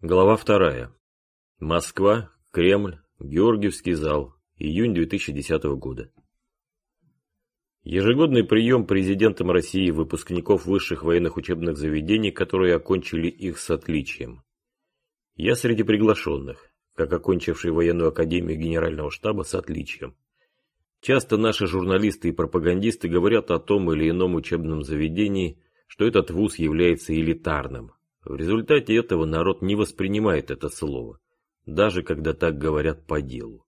Глава вторая. Москва, Кремль, Георгиевский зал, июнь 2010 года. Ежегодный прием президентом России выпускников высших военных учебных заведений, которые окончили их с отличием. Я среди приглашенных, как окончивший военную академию генерального штаба с отличием. Часто наши журналисты и пропагандисты говорят о том или ином учебном заведении, что этот вуз является элитарным, в результате этого народ не воспринимает это слово, даже когда так говорят по делу.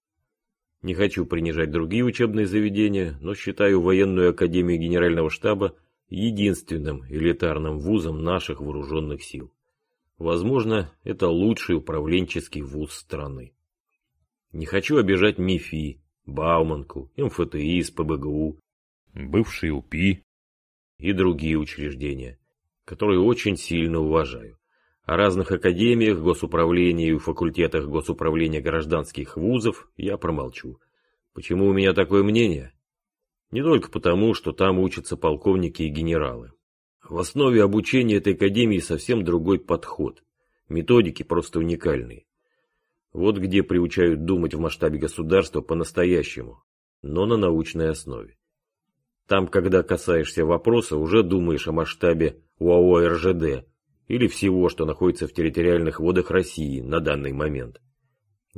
Не хочу принижать другие учебные заведения, но считаю военную академию генерального штаба единственным элитарным вузом наших вооруженных сил. Возможно, это лучший управленческий вуз страны. Не хочу обижать МИФИ, Бауманку, МФТИ, СПБГУ, бывший УПИ и другие учреждения которые очень сильно уважаю. О разных академиях, госуправлении и факультетах госуправления гражданских вузов я промолчу. Почему у меня такое мнение? Не только потому, что там учатся полковники и генералы. В основе обучения этой академии совсем другой подход. Методики просто уникальные. Вот где приучают думать в масштабе государства по-настоящему, но на научной основе. Там, когда касаешься вопроса, уже думаешь о масштабе УАО РЖД или всего, что находится в территориальных водах России на данный момент.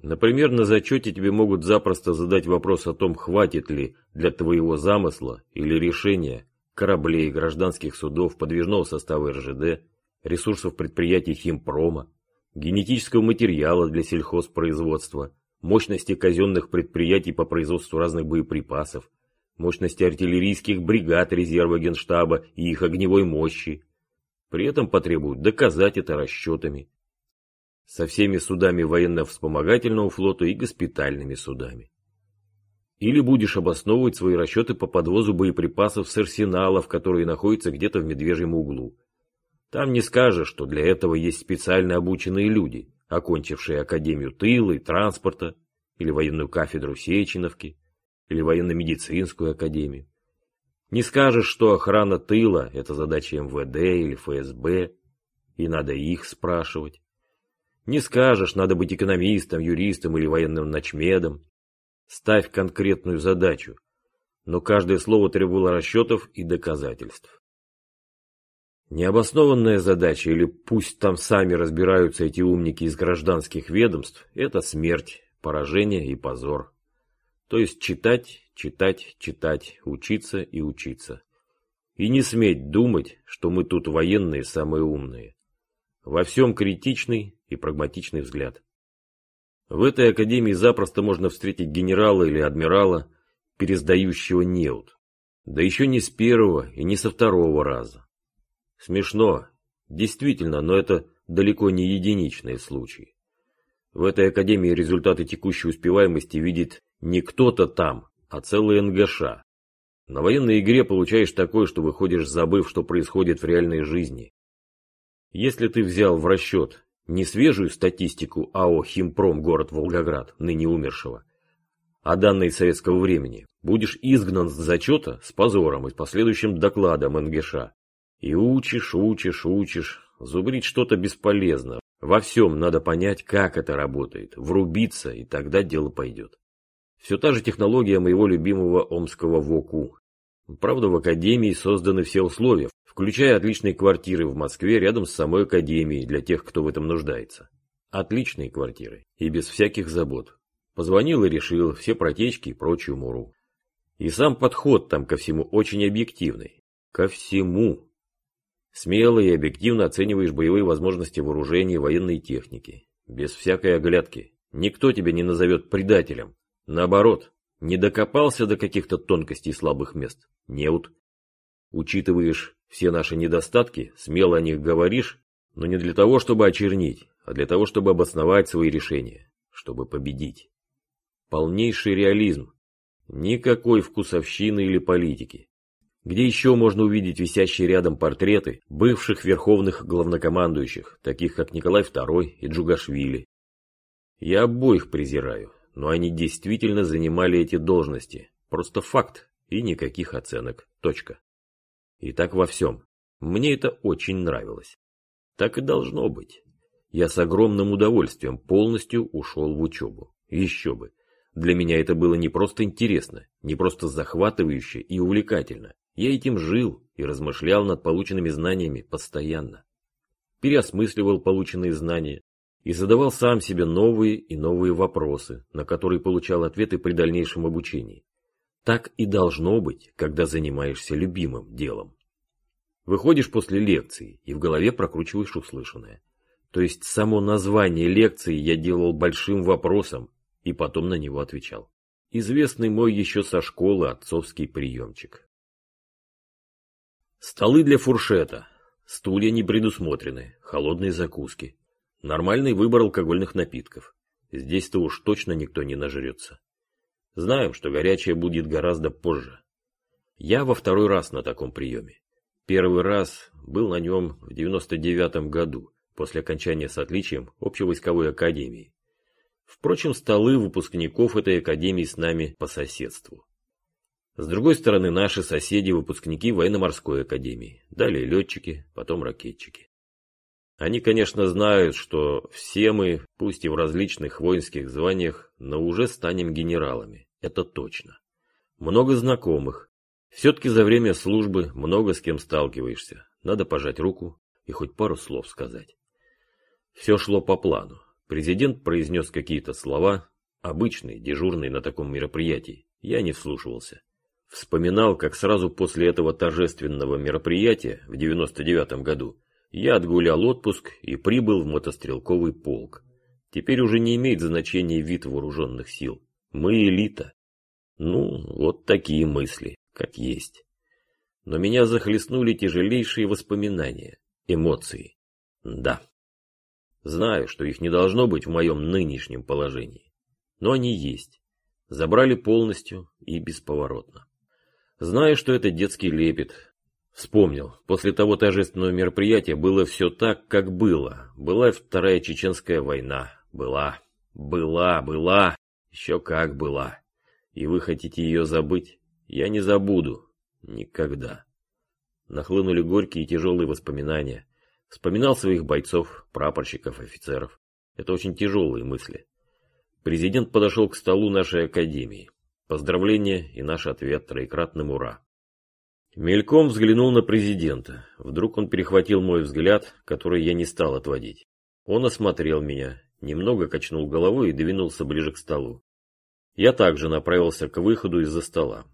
Например, на зачете тебе могут запросто задать вопрос о том, хватит ли для твоего замысла или решения кораблей, гражданских судов, подвижного состава РЖД, ресурсов предприятий химпрома, генетического материала для сельхозпроизводства, мощности казенных предприятий по производству разных боеприпасов, мощности артиллерийских бригад резерва Генштаба и их огневой мощи. При этом потребуют доказать это расчетами. Со всеми судами военно-вспомогательного флота и госпитальными судами. Или будешь обосновывать свои расчеты по подвозу боеприпасов с арсеналов, которые находятся где-то в медвежьем углу. Там не скажешь, что для этого есть специально обученные люди, окончившие Академию тыла и транспорта, или военную кафедру Сеченовки, или военно-медицинскую академию. Не скажешь, что охрана тыла – это задача МВД или ФСБ, и надо их спрашивать. Не скажешь, надо быть экономистом, юристом или военным начмедом. Ставь конкретную задачу, но каждое слово требовало расчетов и доказательств. Необоснованная задача, или пусть там сами разбираются эти умники из гражданских ведомств, это смерть, поражение и позор. То есть читать, читать, читать, учиться и учиться. И не сметь думать, что мы тут военные самые умные. Во всем критичный и прагматичный взгляд. В этой академии запросто можно встретить генерала или адмирала, пересдающего неуд. Да еще не с первого и не со второго раза. Смешно, действительно, но это далеко не единичные случаи. В этой академии результаты текущей успеваемости видит не кто-то там, а целый НГШ. На военной игре получаешь такое, что выходишь забыв, что происходит в реальной жизни. Если ты взял в расчет не свежую статистику АО «Химпром» город Волгоград, ныне умершего, а данные советского времени, будешь изгнан с зачета с позором и с последующим докладом НГШ. И учишь, учишь, учишь, зубрить что-то бесполезно. Во всем надо понять, как это работает, врубиться, и тогда дело пойдет. Все та же технология моего любимого омского ВОКУ. Правда, в академии созданы все условия, включая отличные квартиры в Москве рядом с самой академией для тех, кто в этом нуждается. Отличные квартиры и без всяких забот. Позвонил и решил все протечки и прочую муру. И сам подход там ко всему очень объективный. Ко всему. Смело и объективно оцениваешь боевые возможности вооружения и военной техники. Без всякой оглядки. Никто тебя не назовет предателем. Наоборот, не докопался до каких-то тонкостей слабых мест. Неуд. Учитываешь все наши недостатки, смело о них говоришь, но не для того, чтобы очернить, а для того, чтобы обосновать свои решения, чтобы победить. Полнейший реализм. Никакой вкусовщины или политики. Где еще можно увидеть висящие рядом портреты бывших верховных главнокомандующих, таких как Николай II и Джугашвили? Я обоих презираю, но они действительно занимали эти должности. Просто факт и никаких оценок. Точка. И так во всем. Мне это очень нравилось. Так и должно быть. Я с огромным удовольствием полностью ушел в учебу. Еще бы. Для меня это было не просто интересно, не просто захватывающе и увлекательно. Я этим жил и размышлял над полученными знаниями постоянно. Переосмысливал полученные знания и задавал сам себе новые и новые вопросы, на которые получал ответы при дальнейшем обучении. Так и должно быть, когда занимаешься любимым делом. Выходишь после лекции и в голове прокручиваешь услышанное. То есть само название лекции я делал большим вопросом и потом на него отвечал. Известный мой еще со школы отцовский приемчик. Столы для фуршета. Стулья не предусмотрены, холодные закуски. Нормальный выбор алкогольных напитков. Здесь-то уж точно никто не нажрется. Знаем, что горячее будет гораздо позже. Я во второй раз на таком приеме. Первый раз был на нем в 99 году, после окончания с отличием общевойсковой академии. Впрочем, столы выпускников этой академии с нами по соседству. С другой стороны, наши соседи – выпускники военно-морской академии, далее летчики, потом ракетчики. Они, конечно, знают, что все мы, пусть и в различных воинских званиях, но уже станем генералами, это точно. Много знакомых. Все-таки за время службы много с кем сталкиваешься. Надо пожать руку и хоть пару слов сказать. Все шло по плану. Президент произнес какие-то слова, обычные, дежурные на таком мероприятии. Я не вслушивался. Вспоминал, как сразу после этого торжественного мероприятия в 99 году я отгулял отпуск и прибыл в мотострелковый полк. Теперь уже не имеет значения вид вооруженных сил. Мы элита. Ну, вот такие мысли, как есть. Но меня захлестнули тяжелейшие воспоминания, эмоции. Да. Знаю, что их не должно быть в моем нынешнем положении. Но они есть. Забрали полностью и бесповоротно. Знаю, что это детский лепет. Вспомнил, после того торжественного мероприятия было все так, как было. Была Вторая Чеченская война. Была, была, была, еще как была. И вы хотите ее забыть? Я не забуду. Никогда. Нахлынули горькие и тяжелые воспоминания. Вспоминал своих бойцов, прапорщиков, офицеров. Это очень тяжелые мысли. Президент подошел к столу нашей академии. Поздравления и наш ответ троекратным «Ура». Мельком взглянул на президента. Вдруг он перехватил мой взгляд, который я не стал отводить. Он осмотрел меня, немного качнул головой и двинулся ближе к столу. Я также направился к выходу из-за стола.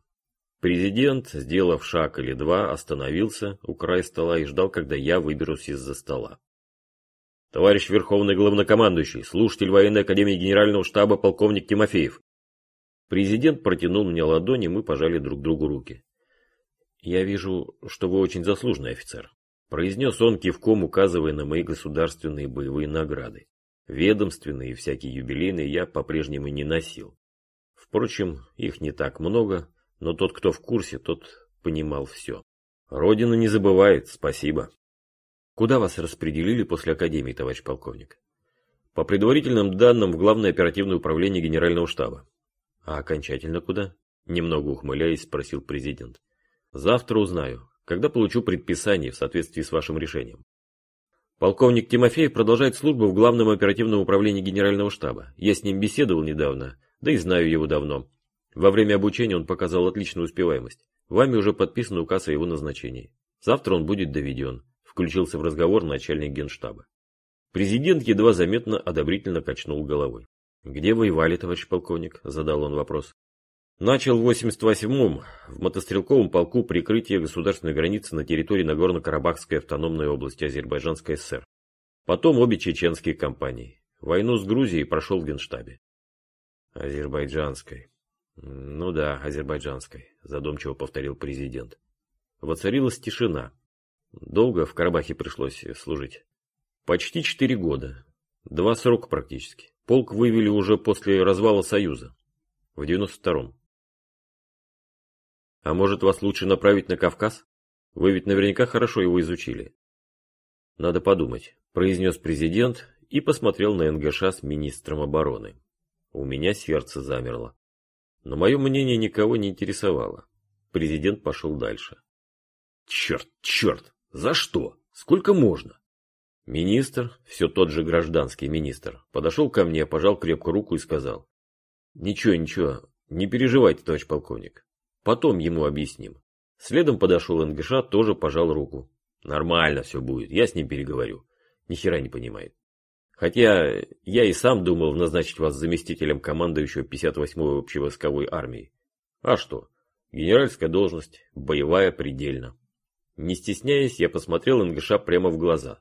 Президент, сделав шаг или два, остановился у края стола и ждал, когда я выберусь из-за стола. Товарищ Верховный Главнокомандующий, слушатель военной академии Генерального штаба полковник Тимофеев. Президент протянул мне ладони, мы пожали друг другу руки. «Я вижу, что вы очень заслуженный офицер», – произнес он, кивком указывая на мои государственные боевые награды. Ведомственные и всякие юбилейные я по-прежнему не носил. Впрочем, их не так много, но тот, кто в курсе, тот понимал все. Родина не забывает, спасибо. Куда вас распределили после академии, товарищ полковник? По предварительным данным, в Главное оперативное управление Генерального штаба. А окончательно куда? Немного ухмыляясь, спросил президент. Завтра узнаю, когда получу предписание в соответствии с вашим решением. Полковник Тимофеев продолжает службу в Главном оперативном управлении Генерального штаба. Я с ним беседовал недавно, да и знаю его давно. Во время обучения он показал отличную успеваемость. Вами уже подписан указ о его назначении. Завтра он будет доведен, включился в разговор начальник генштаба. Президент едва заметно одобрительно качнул головой. «Где воевали, товарищ полковник?» – задал он вопрос. Начал в 88-м в мотострелковом полку прикрытия государственной границы на территории Нагорно-Карабахской автономной области Азербайджанской ССР. Потом обе чеченские компании. Войну с Грузией прошел в Генштабе. Азербайджанской. Ну да, азербайджанской, задумчиво повторил президент. Воцарилась тишина. Долго в Карабахе пришлось служить. Почти четыре года. Два срока практически. Полк вывели уже после развала Союза. В 92-м. А может вас лучше направить на Кавказ? Вы ведь наверняка хорошо его изучили. Надо подумать, произнес президент и посмотрел на НГШ с министром обороны. У меня сердце замерло. Но мое мнение никого не интересовало. Президент пошел дальше. Черт, черт, за что? Сколько можно? Министр, все тот же гражданский министр, подошел ко мне, пожал крепко руку и сказал. Ничего, ничего, не переживайте, товарищ полковник. Потом ему объясним. Следом подошел НГШ, тоже пожал руку. Нормально все будет, я с ним переговорю. Ни хера не понимает. Хотя я и сам думал назначить вас заместителем командующего 58-й общевойсковой армии. А что? Генеральская должность, боевая предельно. Не стесняясь, я посмотрел НГШ прямо в глаза.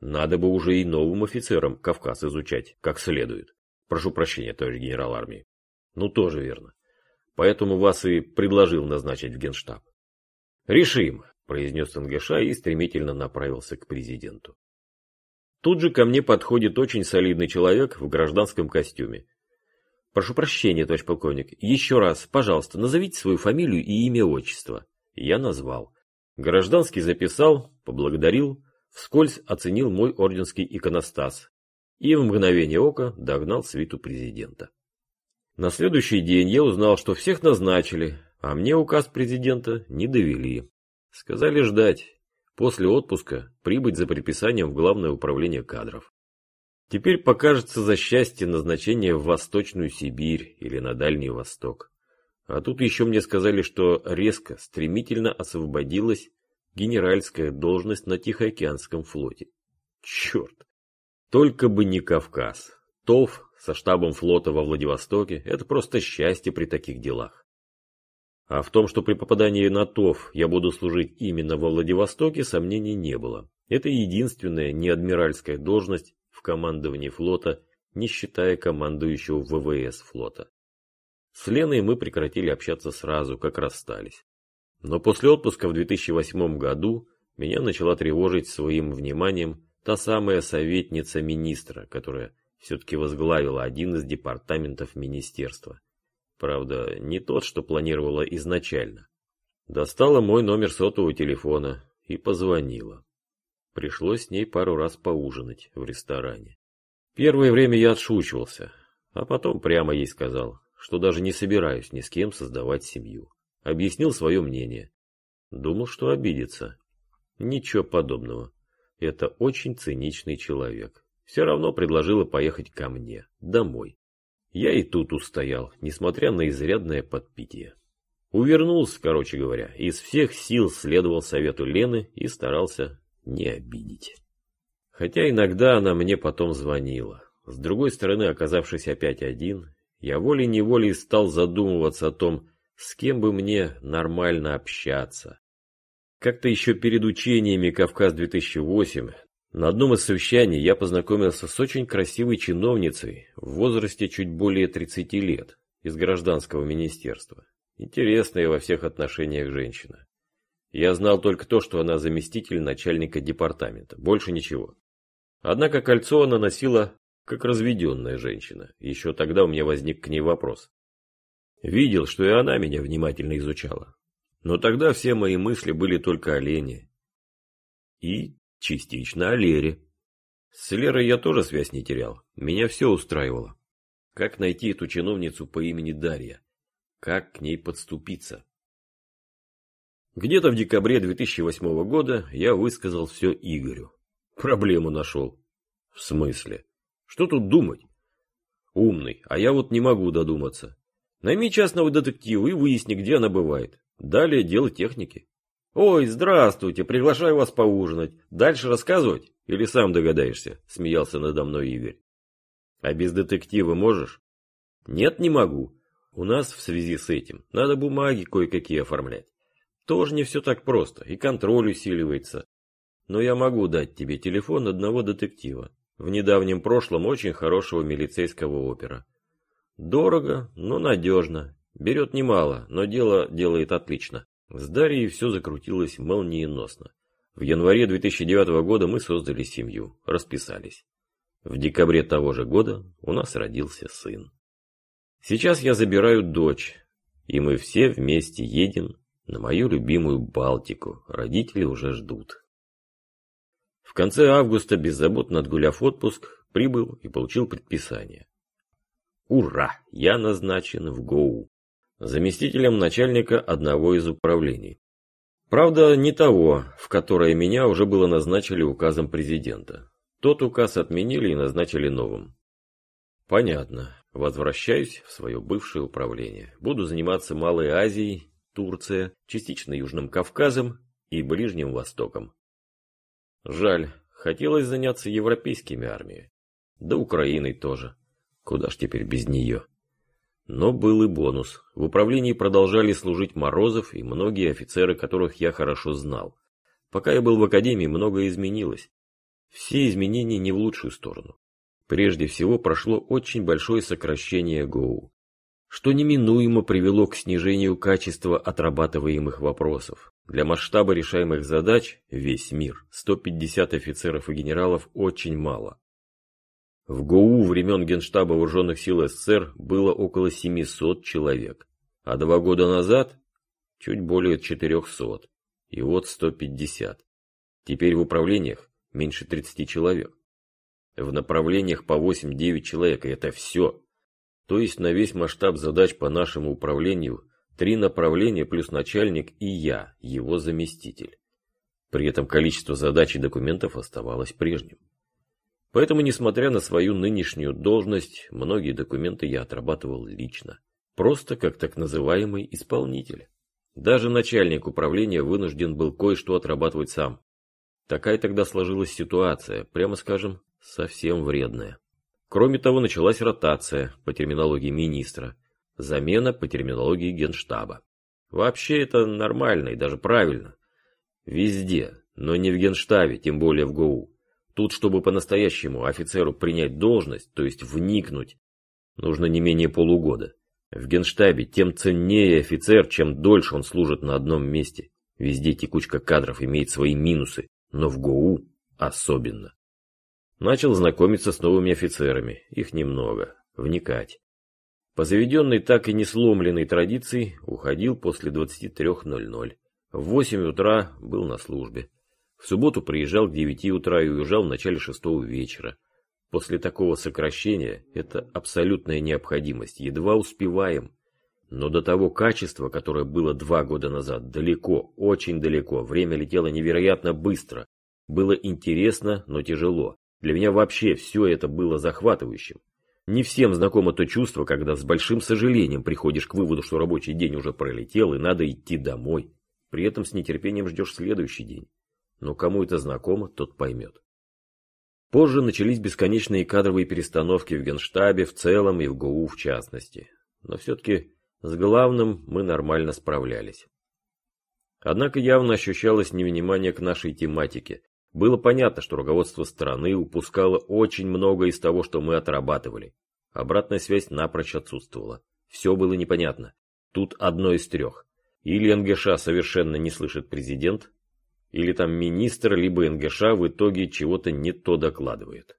Надо бы уже и новым офицерам Кавказ изучать, как следует. Прошу прощения, товарищ генерал армии. Ну, тоже верно. Поэтому вас и предложил назначить в генштаб. Решим, произнес НГШ и стремительно направился к президенту. Тут же ко мне подходит очень солидный человек в гражданском костюме. Прошу прощения, товарищ полковник. Еще раз, пожалуйста, назовите свою фамилию и имя отчество. Я назвал. Гражданский записал, поблагодарил, вскользь оценил мой орденский иконостас и в мгновение ока догнал свиту президента. На следующий день я узнал, что всех назначили, а мне указ президента не довели. Сказали ждать, после отпуска прибыть за приписанием в Главное управление кадров. Теперь покажется за счастье назначение в Восточную Сибирь или на Дальний Восток. А тут еще мне сказали, что резко, стремительно освободилась генеральская должность на Тихоокеанском флоте. Черт! Только бы не Кавказ. ТОВ со штабом флота во Владивостоке – это просто счастье при таких делах. А в том, что при попадании на ТОВ я буду служить именно во Владивостоке, сомнений не было. Это единственная неадмиральская должность в командовании флота, не считая командующего ВВС флота. С Леной мы прекратили общаться сразу, как расстались. Но после отпуска в 2008 году меня начала тревожить своим вниманием та самая советница министра, которая все-таки возглавила один из департаментов министерства. Правда, не тот, что планировала изначально. Достала мой номер сотового телефона и позвонила. Пришлось с ней пару раз поужинать в ресторане. Первое время я отшучивался, а потом прямо ей сказал, что даже не собираюсь ни с кем создавать семью. Объяснил свое мнение. Думал, что обидится. Ничего подобного. Это очень циничный человек. Все равно предложила поехать ко мне, домой. Я и тут устоял, несмотря на изрядное подпитие. Увернулся, короче говоря, из всех сил следовал совету Лены и старался не обидеть. Хотя иногда она мне потом звонила. С другой стороны, оказавшись опять один, я волей-неволей стал задумываться о том, с кем бы мне нормально общаться. Как-то еще перед учениями «Кавказ-2008» на одном из совещаний я познакомился с очень красивой чиновницей в возрасте чуть более 30 лет из гражданского министерства. Интересная во всех отношениях женщина. Я знал только то, что она заместитель начальника департамента, больше ничего. Однако кольцо она носила как разведенная женщина. Еще тогда у меня возник к ней вопрос. Видел, что и она меня внимательно изучала. Но тогда все мои мысли были только о Лене. И частично о Лере. С Лерой я тоже связь не терял. Меня все устраивало. Как найти эту чиновницу по имени Дарья? Как к ней подступиться? Где-то в декабре 2008 года я высказал все Игорю. Проблему нашел. В смысле? Что тут думать? Умный, а я вот не могу додуматься. Найми частного детектива и выясни, где она бывает. Далее дело техники. Ой, здравствуйте, приглашаю вас поужинать. Дальше рассказывать? Или сам догадаешься? Смеялся надо мной Игорь. А без детектива можешь? Нет, не могу. У нас в связи с этим надо бумаги кое-какие оформлять. Тоже не все так просто, и контроль усиливается. Но я могу дать тебе телефон одного детектива. В недавнем прошлом очень хорошего милицейского опера. Дорого, но надежно. Берет немало, но дело делает отлично. С Дарьей все закрутилось молниеносно. В январе 2009 года мы создали семью, расписались. В декабре того же года у нас родился сын. Сейчас я забираю дочь, и мы все вместе едем на мою любимую Балтику. Родители уже ждут. В конце августа, беззаботно отгуляв отпуск, прибыл и получил предписание. Ура! Я назначен в ГОУ, заместителем начальника одного из управлений. Правда, не того, в которое меня уже было назначили указом президента. Тот указ отменили и назначили новым. Понятно. Возвращаюсь в свое бывшее управление. Буду заниматься Малой Азией, Турция, частично Южным Кавказом и Ближним Востоком. Жаль, хотелось заняться европейскими армиями. Да Украиной тоже. Куда ж теперь без нее? Но был и бонус. В управлении продолжали служить Морозов и многие офицеры, которых я хорошо знал. Пока я был в академии, многое изменилось. Все изменения не в лучшую сторону. Прежде всего прошло очень большое сокращение ГОУ, что неминуемо привело к снижению качества отрабатываемых вопросов. Для масштаба решаемых задач весь мир 150 офицеров и генералов очень мало. В ГОУ времен Генштаба Вооруженных сил СССР было около 700 человек, а два года назад чуть более 400, и вот 150. Теперь в управлениях меньше 30 человек. В направлениях по 8-9 человек, и это все. То есть на весь масштаб задач по нашему управлению три направления плюс начальник и я, его заместитель. При этом количество задач и документов оставалось прежним. Поэтому, несмотря на свою нынешнюю должность, многие документы я отрабатывал лично. Просто как так называемый исполнитель. Даже начальник управления вынужден был кое-что отрабатывать сам. Такая тогда сложилась ситуация, прямо скажем, совсем вредная. Кроме того, началась ротация по терминологии министра, замена по терминологии генштаба. Вообще это нормально и даже правильно. Везде, но не в генштабе, тем более в ГОУ. Тут, чтобы по-настоящему офицеру принять должность, то есть вникнуть, нужно не менее полугода. В генштабе тем ценнее офицер, чем дольше он служит на одном месте. Везде текучка кадров имеет свои минусы, но в ГОУ особенно. Начал знакомиться с новыми офицерами, их немного, вникать. По заведенной так и не сломленной традиции уходил после 23.00. В 8 утра был на службе. Субботу приезжал к 9 утра и уезжал в начале 6 вечера. После такого сокращения это абсолютная необходимость, едва успеваем. Но до того качества, которое было два года назад, далеко, очень далеко, время летело невероятно быстро. Было интересно, но тяжело. Для меня вообще все это было захватывающим. Не всем знакомо то чувство, когда с большим сожалением приходишь к выводу, что рабочий день уже пролетел и надо идти домой. При этом с нетерпением ждешь следующий день. Но кому это знакомо, тот поймет. Позже начались бесконечные кадровые перестановки в Генштабе в целом и в ГУ в частности. Но все-таки с главным мы нормально справлялись. Однако явно ощущалось невнимание к нашей тематике, было понятно, что руководство страны упускало очень много из того, что мы отрабатывали. Обратная связь напрочь отсутствовала. Все было непонятно. Тут одно из трех. Или НГШ совершенно не слышит президент, или там министр, либо НГШ в итоге чего-то не то докладывает.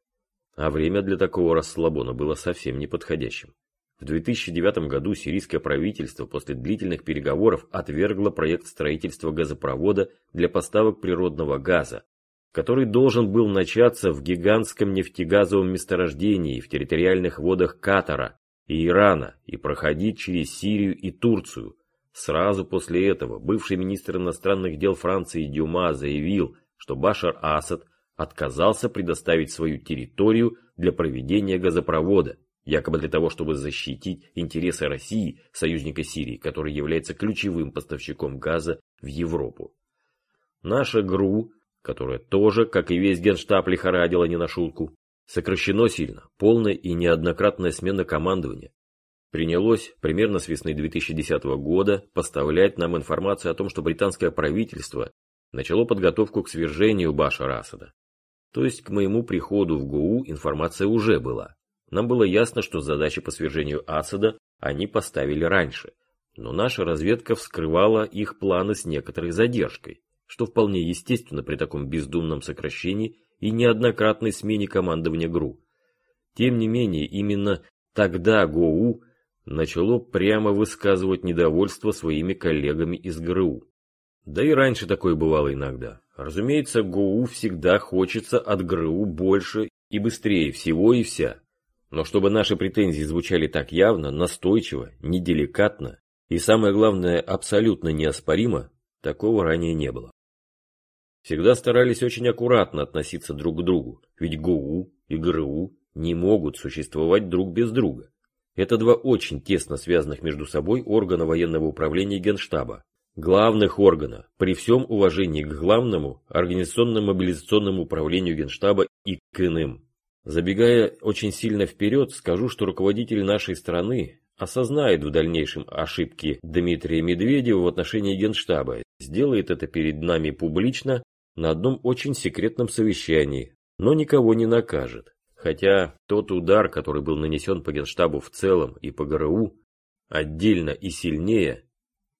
А время для такого расслабона было совсем неподходящим. В 2009 году сирийское правительство после длительных переговоров отвергло проект строительства газопровода для поставок природного газа, который должен был начаться в гигантском нефтегазовом месторождении в территориальных водах Катара и Ирана и проходить через Сирию и Турцию. Сразу после этого бывший министр иностранных дел Франции Дюма заявил, что Башар Асад отказался предоставить свою территорию для проведения газопровода, якобы для того, чтобы защитить интересы России, союзника Сирии, который является ключевым поставщиком газа в Европу. Наша ГРУ которое тоже, как и весь генштаб, лихорадило не на шутку. Сокращено сильно, полная и неоднократная смена командования. Принялось примерно с весны 2010 года поставлять нам информацию о том, что британское правительство начало подготовку к свержению Башара Асада. То есть к моему приходу в ГУ информация уже была. Нам было ясно, что задачи по свержению Асада они поставили раньше, но наша разведка вскрывала их планы с некоторой задержкой что вполне естественно при таком бездумном сокращении и неоднократной смене командования ГРУ. Тем не менее, именно тогда ГОУ начало прямо высказывать недовольство своими коллегами из ГРУ. Да и раньше такое бывало иногда. Разумеется, ГОУ всегда хочется от ГРУ больше и быстрее всего и вся. Но чтобы наши претензии звучали так явно, настойчиво, неделикатно и, самое главное, абсолютно неоспоримо, такого ранее не было. всегда старались очень аккуратно относиться друг к другу, ведь ГУ и ГРУ не могут существовать друг без друга. Это два очень тесно связанных между собой органа военного управления Генштаба, главных органа, при всем уважении к главному организационно-мобилизационному управлению Генштаба и к иным. Забегая очень сильно вперед, скажу, что руководитель нашей страны осознает в дальнейшем ошибки Дмитрия Медведева в отношении Генштаба, сделает это перед нами публично на одном очень секретном совещании, но никого не накажет. Хотя тот удар, который был нанесен по Генштабу в целом и по ГРУ, отдельно и сильнее,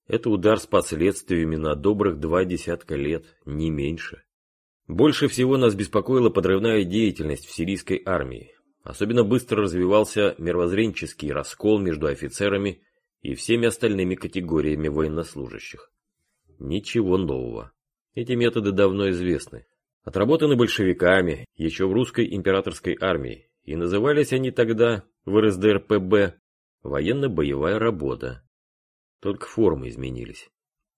это удар с последствиями на добрых два десятка лет, не меньше. Больше всего нас беспокоила подрывная деятельность в сирийской армии. Особенно быстро развивался мировоззренческий раскол между офицерами и всеми остальными категориями военнослужащих. Ничего нового. Эти методы давно известны. Отработаны большевиками, еще в русской императорской армии, и назывались они тогда в РСДРПБ «военно-боевая работа». Только формы изменились.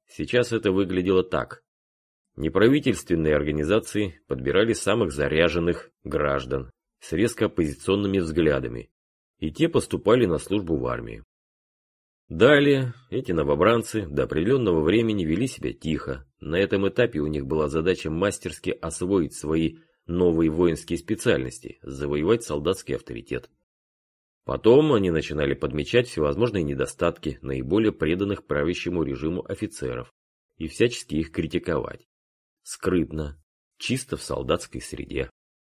Сейчас это выглядело так. Неправительственные организации подбирали самых заряженных граждан с резко оппозиционными взглядами, и те поступали на службу в армию. Далее эти новобранцы до определенного времени вели себя тихо. На этом этапе у них была задача мастерски освоить свои новые воинские специальности, завоевать солдатский авторитет. Потом они начинали подмечать всевозможные недостатки наиболее преданных правящему режиму офицеров и всячески их критиковать. Скрытно, чисто в солдатской среде.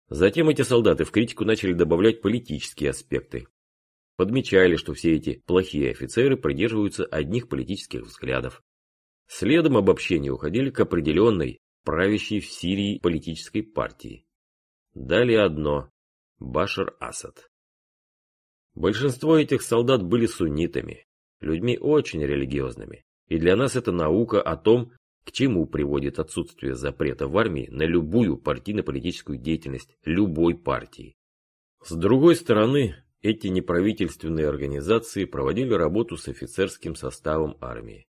Затем эти солдаты в критику начали добавлять политические аспекты, подмечали, что все эти плохие офицеры придерживаются одних политических взглядов. Следом обобщения уходили к определенной, правящей в Сирии политической партии. Далее одно – Башар Асад. Большинство этих солдат были суннитами, людьми очень религиозными, и для нас это наука о том, к чему приводит отсутствие запрета в армии на любую партийно-политическую деятельность любой партии. С другой стороны, эти неправительственные организации проводили работу с офицерским составом армии.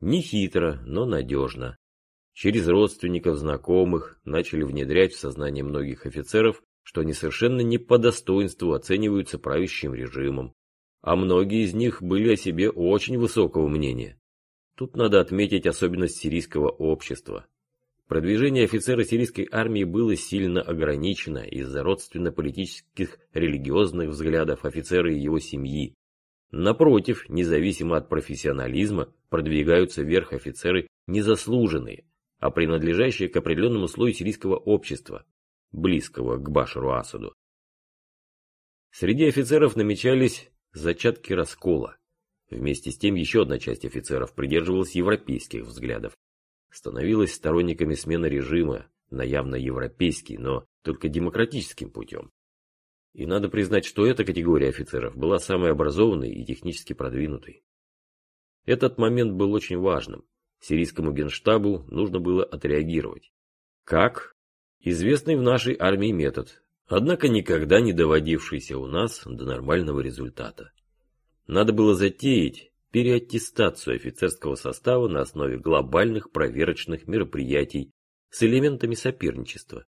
Не хитро, но надежно. Через родственников, знакомых начали внедрять в сознание многих офицеров, что они совершенно не по достоинству оцениваются правящим режимом, а многие из них были о себе очень высокого мнения. Тут надо отметить особенность сирийского общества. Продвижение офицера сирийской армии было сильно ограничено из-за родственно-политических религиозных взглядов офицера и его семьи. Напротив, независимо от профессионализма, продвигаются вверх офицеры незаслуженные, а принадлежащие к определенному слою сирийского общества, близкого к Башару Асаду. Среди офицеров намечались зачатки раскола. Вместе с тем еще одна часть офицеров придерживалась европейских взглядов становилась сторонниками смены режима на явно европейский, но только демократическим путем. И надо признать, что эта категория офицеров была самой образованной и технически продвинутой. Этот момент был очень важным. Сирийскому генштабу нужно было отреагировать. Как? Известный в нашей армии метод, однако никогда не доводившийся у нас до нормального результата. Надо было затеять переаттестацию офицерского состава на основе глобальных проверочных мероприятий с элементами соперничества,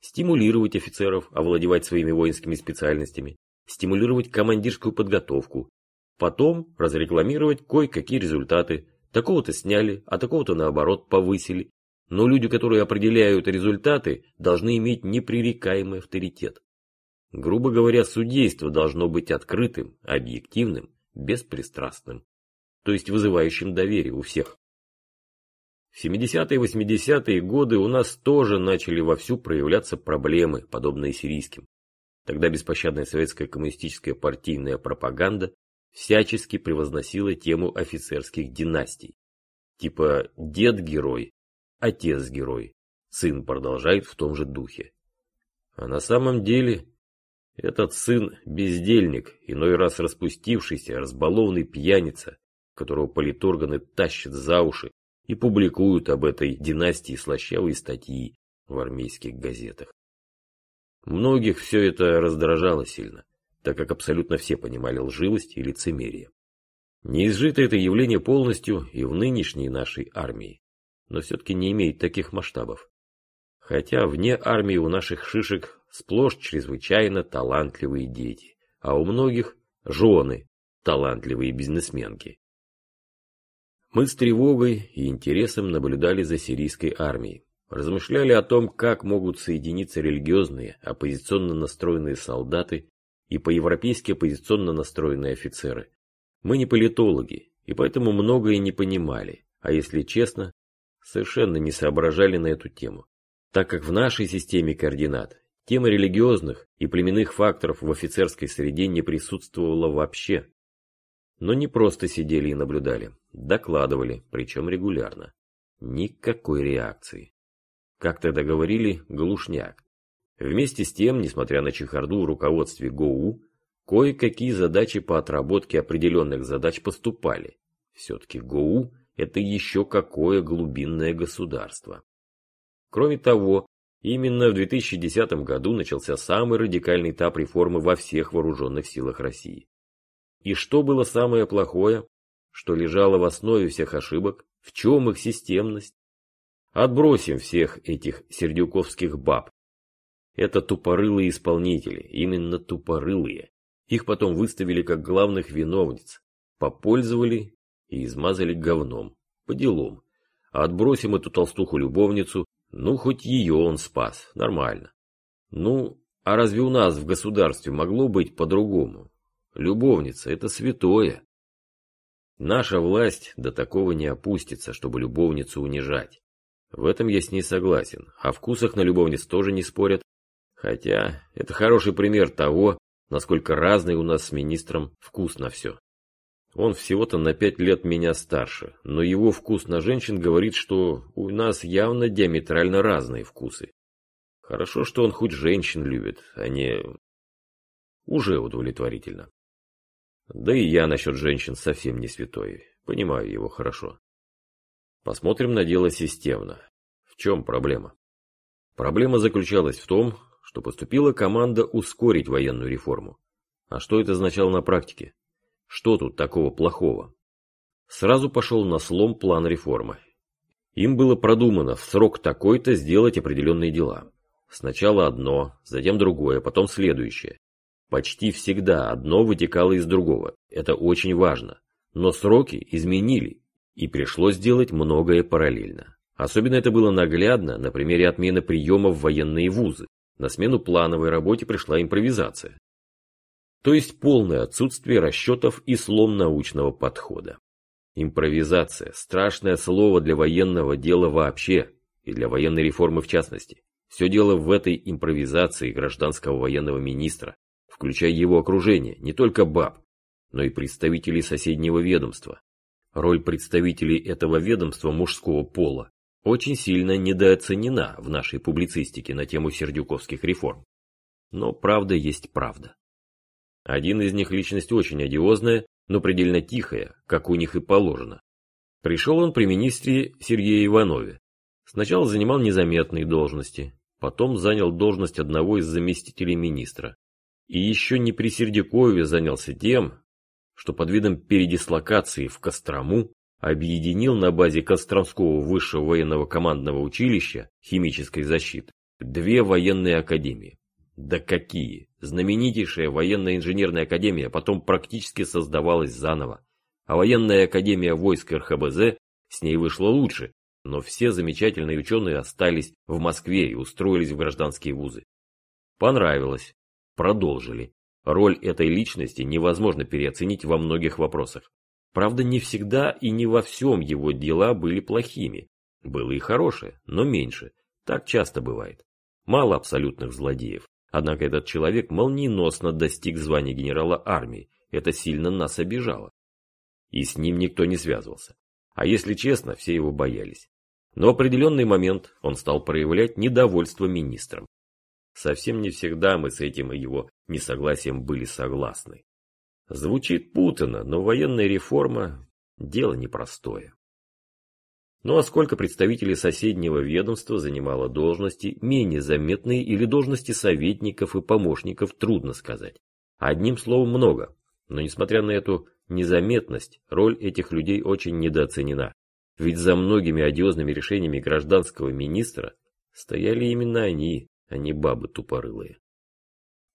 стимулировать офицеров овладевать своими воинскими специальностями, стимулировать командирскую подготовку, потом разрекламировать кое-какие результаты, такого-то сняли, а такого-то наоборот повысили, но люди, которые определяют результаты, должны иметь непререкаемый авторитет. Грубо говоря, судейство должно быть открытым, объективным, беспристрастным то есть вызывающим доверие у всех. В 70-е и 80-е годы у нас тоже начали вовсю проявляться проблемы, подобные сирийским. Тогда беспощадная советская коммунистическая партийная пропаганда всячески превозносила тему офицерских династий. Типа дед-герой, отец-герой, сын продолжает в том же духе. А на самом деле этот сын бездельник, иной раз распустившийся, разбалованный пьяница, которого политорганы тащат за уши и публикуют об этой династии слащавые статьи в армейских газетах. Многих все это раздражало сильно, так как абсолютно все понимали лживость и лицемерие. Не изжито это явление полностью и в нынешней нашей армии, но все-таки не имеет таких масштабов. Хотя вне армии у наших шишек сплошь чрезвычайно талантливые дети, а у многих жены талантливые бизнесменки. Мы с тревогой и интересом наблюдали за сирийской армией, размышляли о том, как могут соединиться религиозные, оппозиционно настроенные солдаты и по-европейски оппозиционно настроенные офицеры. Мы не политологи, и поэтому многое не понимали, а если честно, совершенно не соображали на эту тему, так как в нашей системе координат тема религиозных и племенных факторов в офицерской среде не присутствовала вообще. Но не просто сидели и наблюдали, докладывали, причем регулярно. Никакой реакции. Как тогда говорили, глушняк. Вместе с тем, несмотря на чехарду в руководстве ГОУ, кое-какие задачи по отработке определенных задач поступали. Все-таки ГОУ – это еще какое глубинное государство. Кроме того, именно в 2010 году начался самый радикальный этап реформы во всех вооруженных силах России. И что было самое плохое, что лежало в основе всех ошибок, в чем их системность? Отбросим всех этих сердюковских баб. Это тупорылые исполнители, именно тупорылые. Их потом выставили как главных виновниц, попользовали и измазали говном, по делам. Отбросим эту толстуху-любовницу, ну хоть ее он спас, нормально. Ну, а разве у нас в государстве могло быть по-другому? Любовница – это святое. Наша власть до такого не опустится, чтобы любовницу унижать. В этом я с ней согласен. О вкусах на любовниц тоже не спорят. Хотя это хороший пример того, насколько разный у нас с министром вкус на все. Он всего-то на пять лет меня старше, но его вкус на женщин говорит, что у нас явно диаметрально разные вкусы. Хорошо, что он хоть женщин любит, а не... Уже удовлетворительно. Да и я насчет женщин совсем не святой, понимаю его хорошо. Посмотрим на дело системно. В чем проблема? Проблема заключалась в том, что поступила команда ускорить военную реформу. А что это означало на практике? Что тут такого плохого? Сразу пошел на слом план реформы. Им было продумано в срок такой-то сделать определенные дела. Сначала одно, затем другое, потом следующее. Почти всегда одно вытекало из другого. Это очень важно. Но сроки изменили, и пришлось делать многое параллельно. Особенно это было наглядно на примере отмены приема в военные вузы. На смену плановой работе пришла импровизация. То есть полное отсутствие расчетов и слом научного подхода. Импровизация – страшное слово для военного дела вообще, и для военной реформы в частности. Все дело в этой импровизации гражданского военного министра, включая его окружение, не только баб, но и представителей соседнего ведомства, Роль представителей этого ведомства мужского пола очень сильно недооценена в нашей публицистике на тему сердюковских реформ. Но правда есть правда. Один из них личность очень одиозная, но предельно тихая, как у них и положено. Пришел он при министре Сергее Иванове. Сначала занимал незаметные должности, потом занял должность одного из заместителей министра. И еще не при Сердюкове занялся тем, что под видом передислокации в Кострому объединил на базе Костромского высшего военного командного училища химической защиты две военные академии. Да какие! Знаменитейшая военная инженерная академия потом практически создавалась заново, а военная академия войск РХБЗ с ней вышла лучше, но все замечательные ученые остались в Москве и устроились в гражданские вузы. Понравилось. Продолжили. Роль этой личности невозможно переоценить во многих вопросах. Правда, не всегда и не во всем его дела были плохими. Было и хорошее, но меньше. Так часто бывает. Мало абсолютных злодеев. Однако этот человек молниеносно достиг звания генерала армии. Это сильно нас обижало. И с ним никто не связывался. А если честно, все его боялись. Но в определенный момент он стал проявлять недовольство министром. Совсем не всегда мы с этим его несогласием были согласны. Звучит путано, но военная реформа – дело непростое. Ну а сколько представителей соседнего ведомства занимало должности, менее заметные или должности советников и помощников, трудно сказать. Одним словом много, но несмотря на эту незаметность, роль этих людей очень недооценена. Ведь за многими одиозными решениями гражданского министра Стояли именно они, а не бабы тупорылые.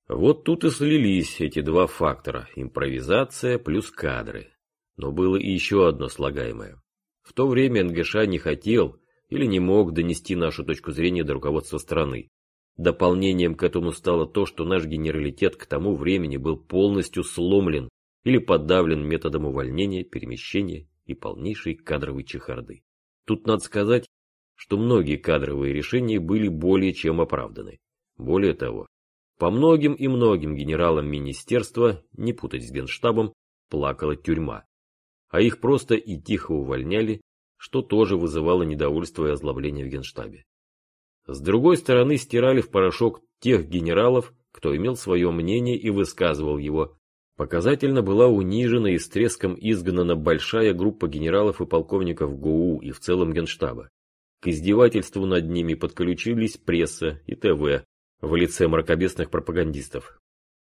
Вот тут и слились эти два фактора – импровизация плюс кадры. Но было и еще одно слагаемое. В то время НГШ не хотел или не мог донести нашу точку зрения до руководства страны. Дополнением к этому стало то, что наш генералитет к тому времени был полностью сломлен или подавлен методом увольнения, перемещения и полнейшей кадровой чехарды. Тут надо сказать, что многие кадровые решения были более чем оправданы. Более того, по многим и многим генералам министерства, не путать с генштабом, плакала тюрьма. А их просто и тихо увольняли, что тоже вызывало недовольство и озлобление в генштабе. С другой стороны, стирали в порошок тех генералов, кто имел свое мнение и высказывал его. Показательно была унижена и с треском изгнана большая группа генералов и полковников ГУ и в целом генштаба. К издевательству над ними подключились пресса и ТВ в лице мракобесных пропагандистов.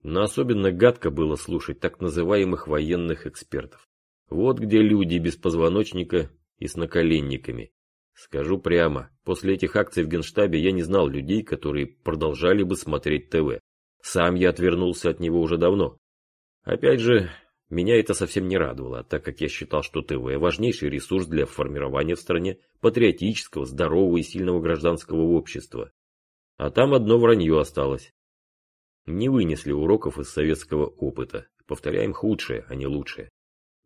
Но особенно гадко было слушать так называемых военных экспертов. Вот где люди без позвоночника и с наколенниками. Скажу прямо, после этих акций в Генштабе я не знал людей, которые продолжали бы смотреть ТВ. Сам я отвернулся от него уже давно. Опять же, меня это совсем не радовало, так как я считал, что ТВ – важнейший ресурс для формирования в стране патриотического, здорового и сильного гражданского общества. А там одно вранье осталось. Не вынесли уроков из советского опыта. Повторяем худшее, а не лучшее.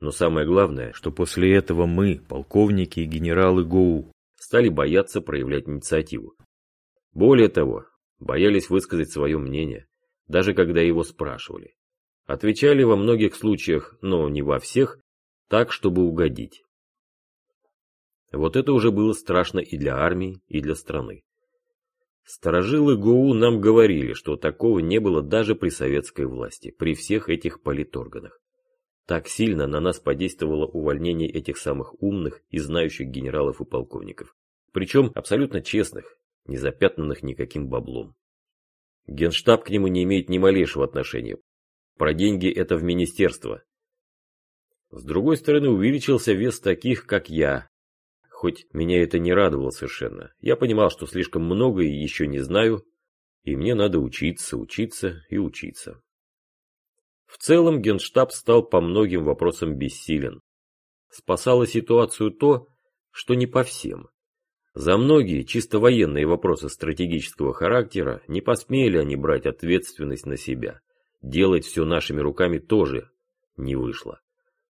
Но самое главное, что после этого мы, полковники и генералы ГОУ, стали бояться проявлять инициативу. Более того, боялись высказать свое мнение, даже когда его спрашивали. Отвечали во многих случаях, но не во всех, так, чтобы угодить. Вот это уже было страшно и для армии, и для страны. Старожилы ГУ нам говорили, что такого не было даже при советской власти, при всех этих политорганах. Так сильно на нас подействовало увольнение этих самых умных и знающих генералов и полковников. Причем абсолютно честных, не запятнанных никаким баблом. Генштаб к нему не имеет ни малейшего отношения. Про деньги это в министерство. С другой стороны, увеличился вес таких, как я. Хоть меня это не радовало совершенно. Я понимал, что слишком много и еще не знаю, и мне надо учиться, учиться и учиться. В целом Генштаб стал по многим вопросам бессилен. Спасало ситуацию то, что не по всем. За многие чисто военные вопросы стратегического характера не посмели они брать ответственность на себя. Делать все нашими руками тоже не вышло.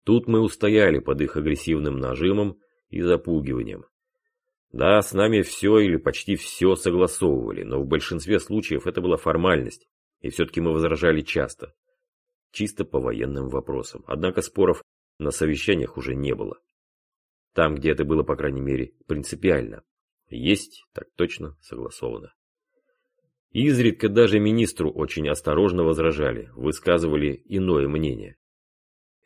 Тут мы устояли под их агрессивным нажимом и запугиванием. Да, с нами все или почти все согласовывали, но в большинстве случаев это была формальность, и все-таки мы возражали часто чисто по военным вопросам. Однако споров на совещаниях уже не было. Там, где это было, по крайней мере, принципиально. Есть, так точно, согласовано. Изредка даже министру очень осторожно возражали, высказывали иное мнение.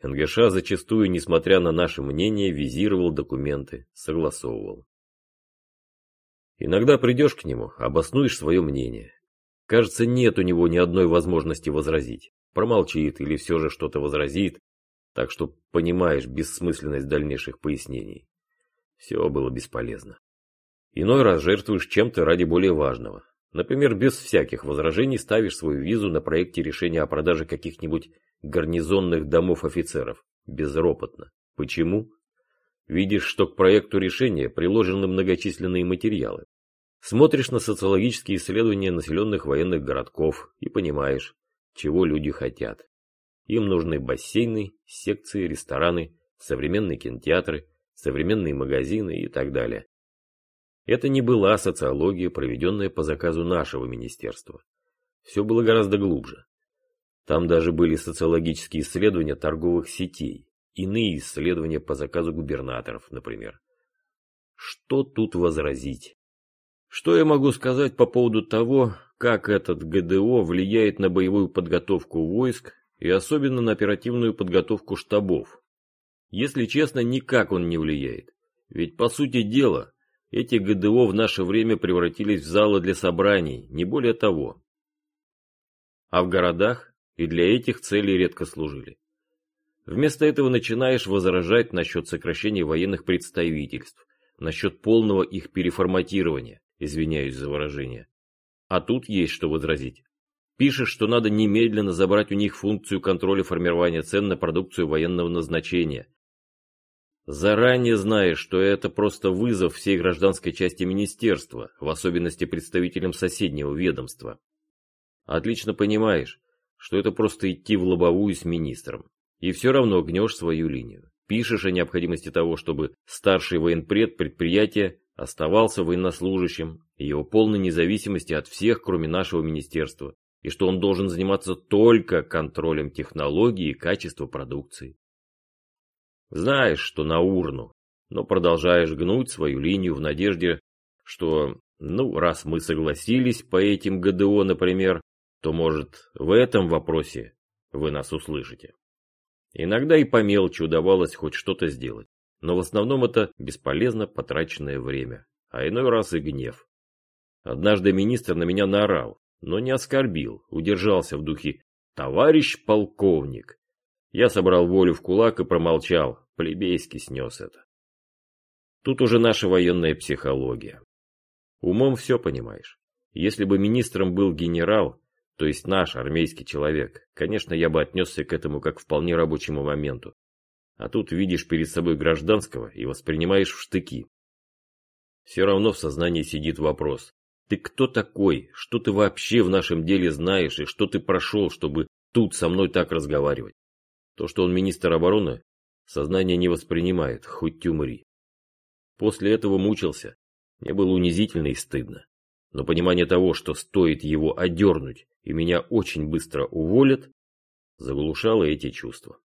НГШ зачастую, несмотря на наше мнение, визировал документы, согласовывал. Иногда придешь к нему, обоснуешь свое мнение. Кажется, нет у него ни одной возможности возразить промолчит или все же что-то возразит, так что понимаешь бессмысленность дальнейших пояснений. Все было бесполезно. Иной раз жертвуешь чем-то ради более важного. Например, без всяких возражений ставишь свою визу на проекте решения о продаже каких-нибудь гарнизонных домов офицеров. Безропотно. Почему? Видишь, что к проекту решения приложены многочисленные материалы. Смотришь на социологические исследования населенных военных городков и понимаешь, чего люди хотят. Им нужны бассейны, секции, рестораны, современные кинотеатры, современные магазины и так далее. Это не была социология, проведенная по заказу нашего министерства. Все было гораздо глубже. Там даже были социологические исследования торговых сетей, иные исследования по заказу губернаторов, например. Что тут возразить? Что я могу сказать по поводу того, как этот ГДО влияет на боевую подготовку войск и особенно на оперативную подготовку штабов. Если честно, никак он не влияет. Ведь по сути дела, эти ГДО в наше время превратились в залы для собраний, не более того. А в городах и для этих целей редко служили. Вместо этого начинаешь возражать насчет сокращения военных представительств, насчет полного их переформатирования извиняюсь за выражение. А тут есть что возразить. Пишешь, что надо немедленно забрать у них функцию контроля формирования цен на продукцию военного назначения. Заранее знаешь, что это просто вызов всей гражданской части министерства, в особенности представителям соседнего ведомства. Отлично понимаешь, что это просто идти в лобовую с министром. И все равно гнешь свою линию. Пишешь о необходимости того, чтобы старший военпред предприятия оставался военнослужащим и его полной независимости от всех, кроме нашего министерства, и что он должен заниматься только контролем технологии и качества продукции. Знаешь, что на урну, но продолжаешь гнуть свою линию в надежде, что, ну, раз мы согласились по этим ГДО, например, то, может, в этом вопросе вы нас услышите. Иногда и по мелочи удавалось хоть что-то сделать, но в основном это бесполезно потраченное время, а иной раз и гнев. Однажды министр на меня наорал, но не оскорбил, удержался в духе «Товарищ полковник». Я собрал волю в кулак и промолчал, плебейски снес это. Тут уже наша военная психология. Умом все понимаешь. Если бы министром был генерал, то есть наш армейский человек, конечно, я бы отнесся к этому как вполне рабочему моменту. А тут видишь перед собой гражданского и воспринимаешь в штыки. Все равно в сознании сидит вопрос. Ты кто такой? Что ты вообще в нашем деле знаешь и что ты прошел, чтобы тут со мной так разговаривать? То, что он министр обороны, сознание не воспринимает, хоть умри. После этого мучился. Мне было унизительно и стыдно. Но понимание того, что стоит его одернуть, и меня очень быстро уволят, заглушало эти чувства.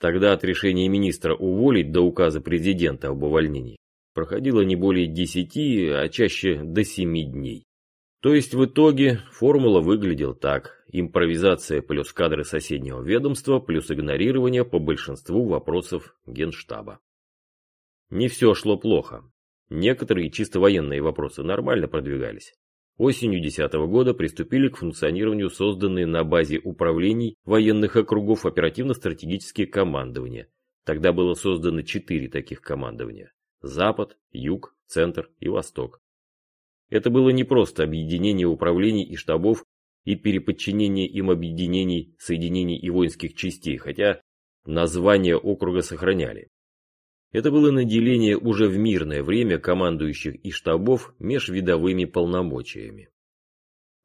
Тогда от решения министра уволить до указа президента об увольнении проходило не более 10, а чаще до 7 дней. То есть в итоге формула выглядела так. Импровизация плюс кадры соседнего ведомства плюс игнорирование по большинству вопросов генштаба. Не все шло плохо. Некоторые чисто военные вопросы нормально продвигались. Осенью 2010 года приступили к функционированию созданные на базе управлений военных округов оперативно-стратегические командования. Тогда было создано четыре таких командования. Запад, Юг, Центр и Восток. Это было не просто объединение управлений и штабов и переподчинение им объединений, соединений и воинских частей, хотя название округа сохраняли. Это было наделение уже в мирное время командующих и штабов межвидовыми полномочиями.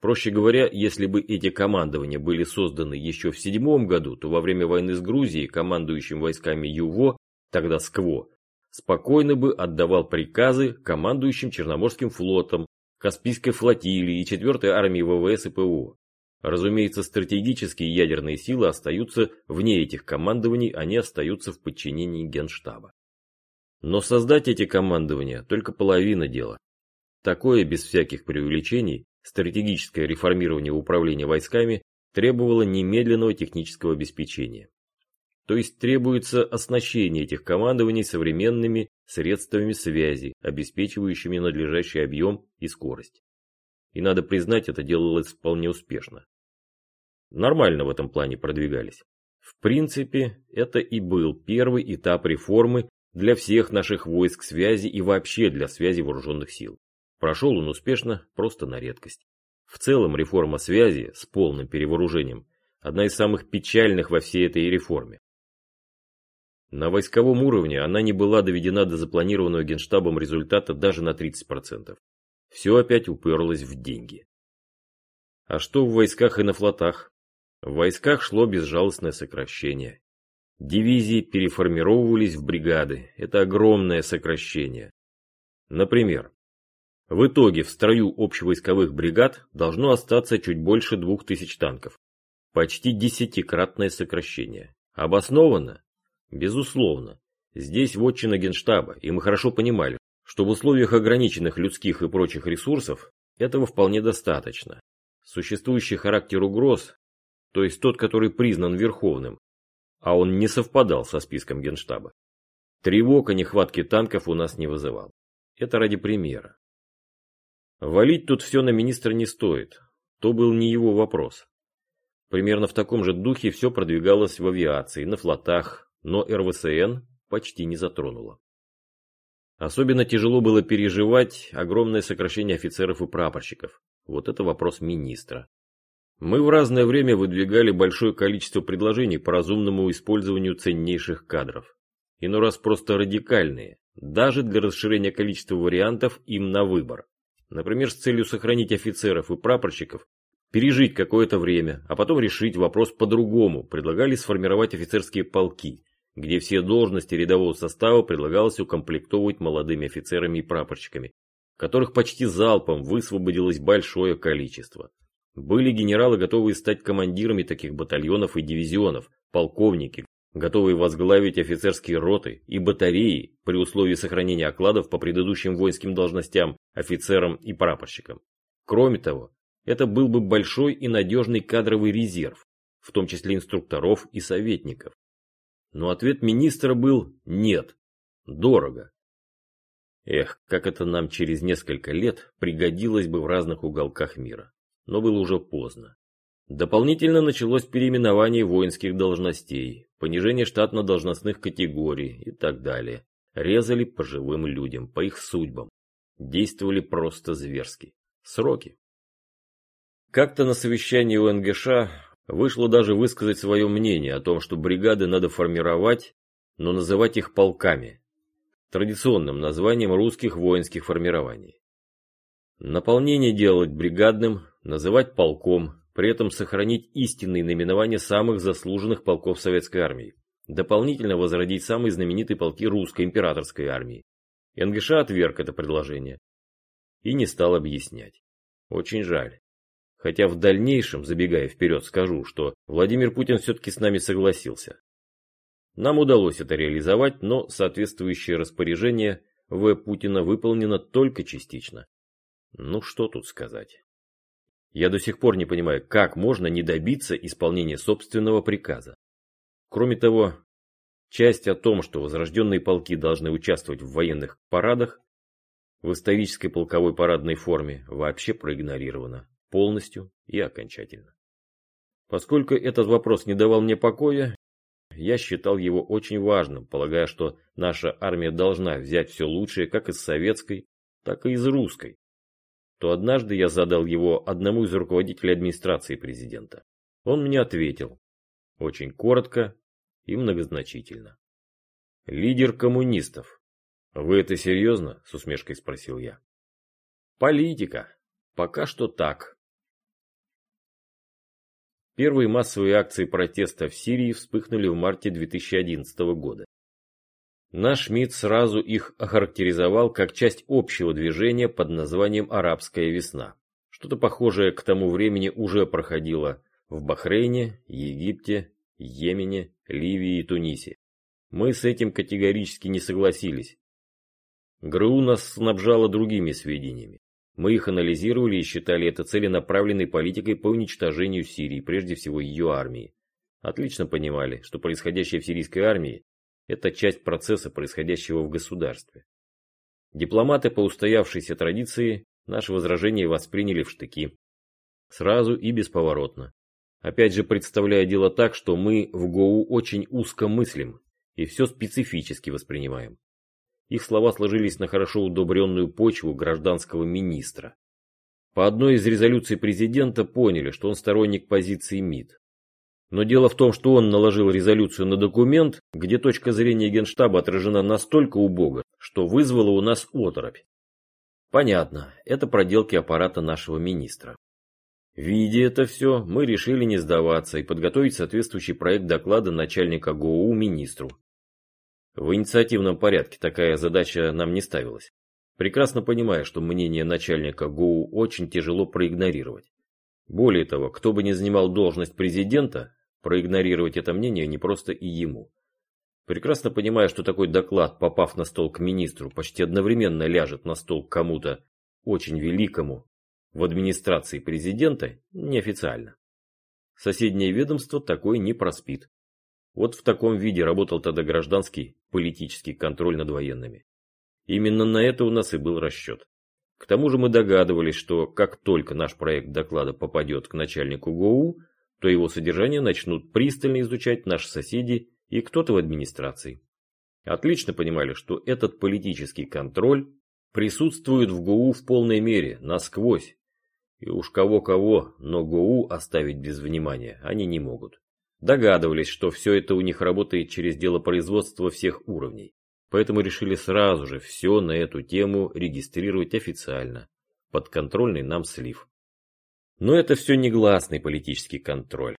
Проще говоря, если бы эти командования были созданы еще в седьмом году, то во время войны с Грузией командующим войсками ЮВО, тогда СКВО, спокойно бы отдавал приказы командующим Черноморским флотом, Каспийской флотилии и 4-й армии ВВС и ПВО. Разумеется, стратегические ядерные силы остаются вне этих командований, они остаются в подчинении Генштаба. Но создать эти командования только половина дела. Такое, без всяких преувеличений, стратегическое реформирование управления войсками требовало немедленного технического обеспечения. То есть требуется оснащение этих командований современными средствами связи, обеспечивающими надлежащий объем и скорость. И надо признать, это делалось вполне успешно. Нормально в этом плане продвигались. В принципе, это и был первый этап реформы для всех наших войск связи и вообще для связи вооруженных сил. Прошел он успешно, просто на редкость. В целом реформа связи с полным перевооружением – одна из самых печальных во всей этой реформе. На войсковом уровне она не была доведена до запланированного генштабом результата даже на 30%. Все опять уперлось в деньги. А что в войсках и на флотах? В войсках шло безжалостное сокращение. Дивизии переформировывались в бригады. Это огромное сокращение. Например, в итоге в строю общевойсковых бригад должно остаться чуть больше двух тысяч танков. Почти десятикратное сокращение. Обоснованно? Безусловно, здесь вотчина генштаба, и мы хорошо понимали, что в условиях ограниченных людских и прочих ресурсов этого вполне достаточно. Существующий характер угроз, то есть тот, который признан верховным, а он не совпадал со списком генштаба. Тревог о нехватке танков у нас не вызывал. Это ради примера. Валить тут все на министра не стоит, то был не его вопрос. Примерно в таком же духе все продвигалось в авиации, на флотах, но РВСН почти не затронуло. Особенно тяжело было переживать огромное сокращение офицеров и прапорщиков. Вот это вопрос министра. Мы в разное время выдвигали большое количество предложений по разумному использованию ценнейших кадров. Иной раз просто радикальные, даже для расширения количества вариантов им на выбор. Например, с целью сохранить офицеров и прапорщиков, пережить какое-то время, а потом решить вопрос по-другому, предлагали сформировать офицерские полки, где все должности рядового состава предлагалось укомплектовывать молодыми офицерами и прапорщиками, которых почти залпом высвободилось большое количество. Были генералы, готовые стать командирами таких батальонов и дивизионов, полковники, готовые возглавить офицерские роты и батареи при условии сохранения окладов по предыдущим воинским должностям, офицерам и прапорщикам. Кроме того, это был бы большой и надежный кадровый резерв, в том числе инструкторов и советников. Но ответ министра был «нет, дорого». Эх, как это нам через несколько лет пригодилось бы в разных уголках мира. Но было уже поздно. Дополнительно началось переименование воинских должностей, понижение штатно-должностных категорий и так далее. Резали по живым людям, по их судьбам. Действовали просто зверски. Сроки. Как-то на совещании у НГШ вышло даже высказать свое мнение о том, что бригады надо формировать, но называть их полками, традиционным названием русских воинских формирований. Наполнение делать бригадным, называть полком, при этом сохранить истинные наименования самых заслуженных полков Советской Армии. Дополнительно возродить самые знаменитые полки русской императорской армии. НГШ отверг это предложение. И не стал объяснять. Очень жаль. Хотя в дальнейшем, забегая вперед, скажу, что Владимир Путин все-таки с нами согласился. Нам удалось это реализовать, но соответствующее распоряжение В. Путина выполнено только частично. Ну что тут сказать. Я до сих пор не понимаю, как можно не добиться исполнения собственного приказа. Кроме того, часть о том, что возрожденные полки должны участвовать в военных парадах, в исторической полковой парадной форме вообще проигнорирована полностью и окончательно. Поскольку этот вопрос не давал мне покоя, я считал его очень важным, полагая, что наша армия должна взять все лучшее как из советской, так и из русской, то однажды я задал его одному из руководителей администрации президента. Он мне ответил, очень коротко и многозначительно. Лидер коммунистов. Вы это серьезно? С усмешкой спросил я. Политика. Пока что так. Первые массовые акции протеста в Сирии вспыхнули в марте 2011 года. Наш МИД сразу их охарактеризовал как часть общего движения под названием «Арабская весна». Что-то похожее к тому времени уже проходило в Бахрейне, Египте, Йемене, Ливии и Тунисе. Мы с этим категорически не согласились. ГРУ нас снабжало другими сведениями. Мы их анализировали и считали это целенаправленной политикой по уничтожению Сирии, прежде всего ее армии. Отлично понимали, что происходящее в сирийской армии – это часть процесса, происходящего в государстве. Дипломаты по устоявшейся традиции наши возражения восприняли в штыки. Сразу и бесповоротно. Опять же, представляя дело так, что мы в ГОУ очень узко мыслим и все специфически воспринимаем. Их слова сложились на хорошо удобренную почву гражданского министра. По одной из резолюций президента поняли, что он сторонник позиции МИД. Но дело в том, что он наложил резолюцию на документ, где точка зрения Генштаба отражена настолько убого, что вызвало у нас оторопь. Понятно, это проделки аппарата нашего министра. Видя это все, мы решили не сдаваться и подготовить соответствующий проект доклада начальника ГОУ министру, в инициативном порядке такая задача нам не ставилась. Прекрасно понимая, что мнение начальника ГУ очень тяжело проигнорировать. Более того, кто бы ни занимал должность президента, проигнорировать это мнение не просто и ему. Прекрасно понимая, что такой доклад, попав на стол к министру, почти одновременно ляжет на стол кому-то очень великому в администрации президента, неофициально. Соседнее ведомство такой не проспит. Вот в таком виде работал тогда гражданский политический контроль над военными. Именно на это у нас и был расчет. К тому же мы догадывались, что как только наш проект доклада попадет к начальнику ГОУ, то его содержание начнут пристально изучать наши соседи и кто-то в администрации. отлично понимали, что этот политический контроль присутствует в ГУ в полной мере, насквозь. И уж кого-кого, но ГУ оставить без внимания они не могут. Догадывались, что все это у них работает через дело производства всех уровней. Поэтому решили сразу же все на эту тему регистрировать официально, подконтрольный нам слив. Но это все негласный политический контроль.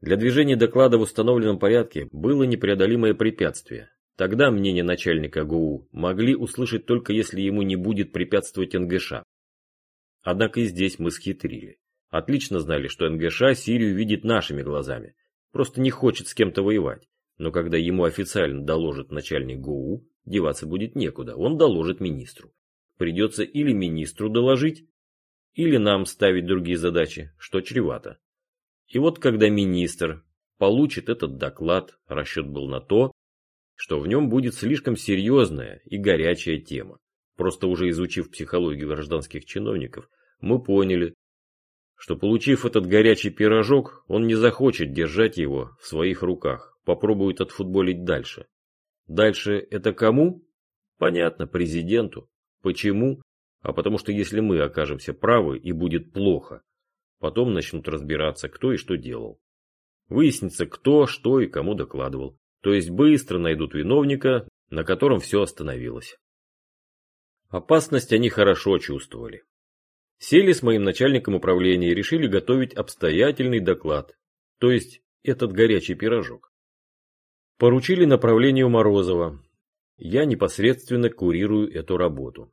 Для движения доклада в установленном порядке было непреодолимое препятствие. Тогда мнение начальника ГУ могли услышать только если ему не будет препятствовать НГШ. Однако и здесь мы схитрили. Отлично знали, что НГШ Сирию видит нашими глазами. Просто не хочет с кем-то воевать. Но когда ему официально доложит начальник ГУ, деваться будет некуда. Он доложит министру. Придется или министру доложить, или нам ставить другие задачи, что чревато. И вот когда министр получит этот доклад, расчет был на то, что в нем будет слишком серьезная и горячая тема. Просто уже изучив психологию гражданских чиновников, мы поняли, что получив этот горячий пирожок, он не захочет держать его в своих руках, попробует отфутболить дальше. Дальше это кому? Понятно, президенту. Почему? А потому что если мы окажемся правы и будет плохо, Потом начнут разбираться, кто и что делал. Выяснится, кто, что и кому докладывал. То есть быстро найдут виновника, на котором все остановилось. Опасность они хорошо чувствовали. Сели с моим начальником управления и решили готовить обстоятельный доклад, то есть этот горячий пирожок. Поручили направлению Морозова. Я непосредственно курирую эту работу.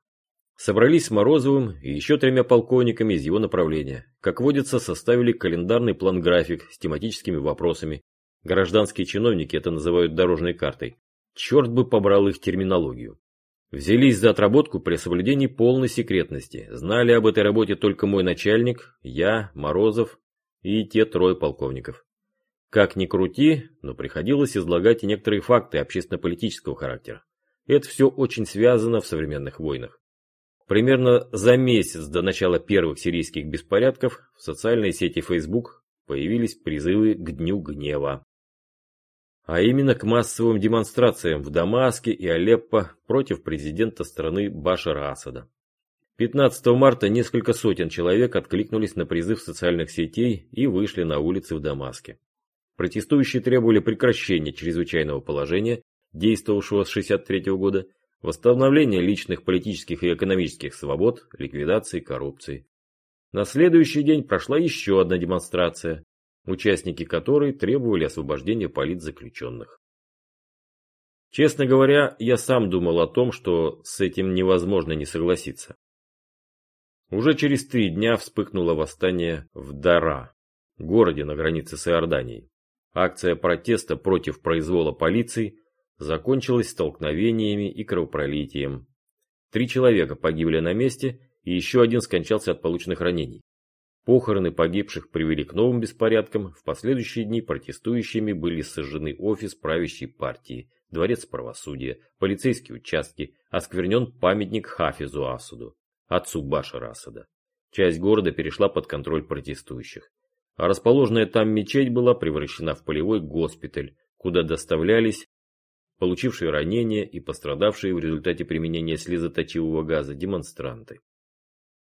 Собрались с Морозовым и еще тремя полковниками из его направления. Как водится, составили календарный план-график с тематическими вопросами. Гражданские чиновники это называют дорожной картой. Черт бы побрал их терминологию. Взялись за отработку при соблюдении полной секретности. Знали об этой работе только мой начальник, я, Морозов и те трое полковников. Как ни крути, но приходилось излагать и некоторые факты общественно-политического характера. Это все очень связано в современных войнах. Примерно за месяц до начала первых сирийских беспорядков в социальной сети Facebook появились призывы к Дню Гнева. А именно к массовым демонстрациям в Дамаске и Алеппо против президента страны Башара Асада. 15 марта несколько сотен человек откликнулись на призыв социальных сетей и вышли на улицы в Дамаске. Протестующие требовали прекращения чрезвычайного положения, действовавшего с 1963 года, восстановление личных политических и экономических свобод, ликвидации коррупции. На следующий день прошла еще одна демонстрация, участники которой требовали освобождения политзаключенных. Честно говоря, я сам думал о том, что с этим невозможно не согласиться. Уже через три дня вспыхнуло восстание в Дара, городе на границе с Иорданией. Акция протеста против произвола полиции закончилось столкновениями и кровопролитием. Три человека погибли на месте, и еще один скончался от полученных ранений. Похороны погибших привели к новым беспорядкам, в последующие дни протестующими были сожжены офис правящей партии, дворец правосудия, полицейские участки, осквернен памятник Хафизу Асуду, отцу Башара Асада. Часть города перешла под контроль протестующих. А расположенная там мечеть была превращена в полевой госпиталь, куда доставлялись получившие ранения и пострадавшие в результате применения слезоточивого газа демонстранты.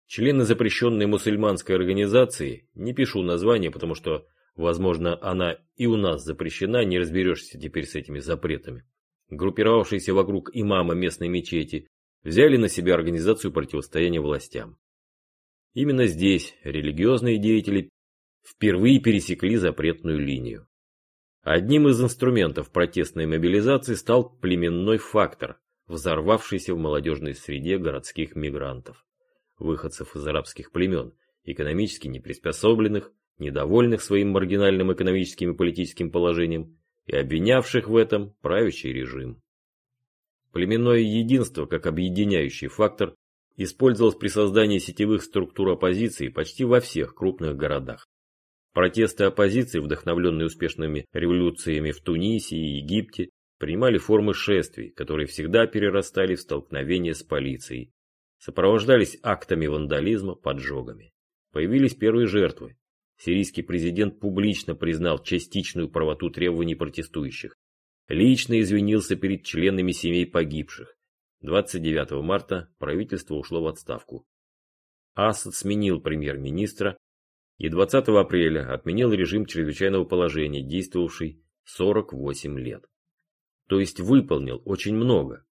Члены запрещенной мусульманской организации, не пишу название, потому что, возможно, она и у нас запрещена, не разберешься теперь с этими запретами, группировавшиеся вокруг имама местной мечети, взяли на себя организацию противостояния властям. Именно здесь религиозные деятели впервые пересекли запретную линию. Одним из инструментов протестной мобилизации стал племенной фактор, взорвавшийся в молодежной среде городских мигрантов, выходцев из арабских племен, экономически неприспособленных, недовольных своим маргинальным экономическим и политическим положением и обвинявших в этом правящий режим. Племенное единство как объединяющий фактор использовалось при создании сетевых структур оппозиции почти во всех крупных городах. Протесты оппозиции, вдохновленные успешными революциями в Тунисе и Египте, принимали формы шествий, которые всегда перерастали в столкновения с полицией, сопровождались актами вандализма, поджогами. Появились первые жертвы. Сирийский президент публично признал частичную правоту требований протестующих. лично извинился перед членами семей погибших. 29 марта правительство ушло в отставку. Асад сменил премьер-министра и 20 апреля отменил режим чрезвычайного положения, действовавший 48 лет. То есть выполнил очень много,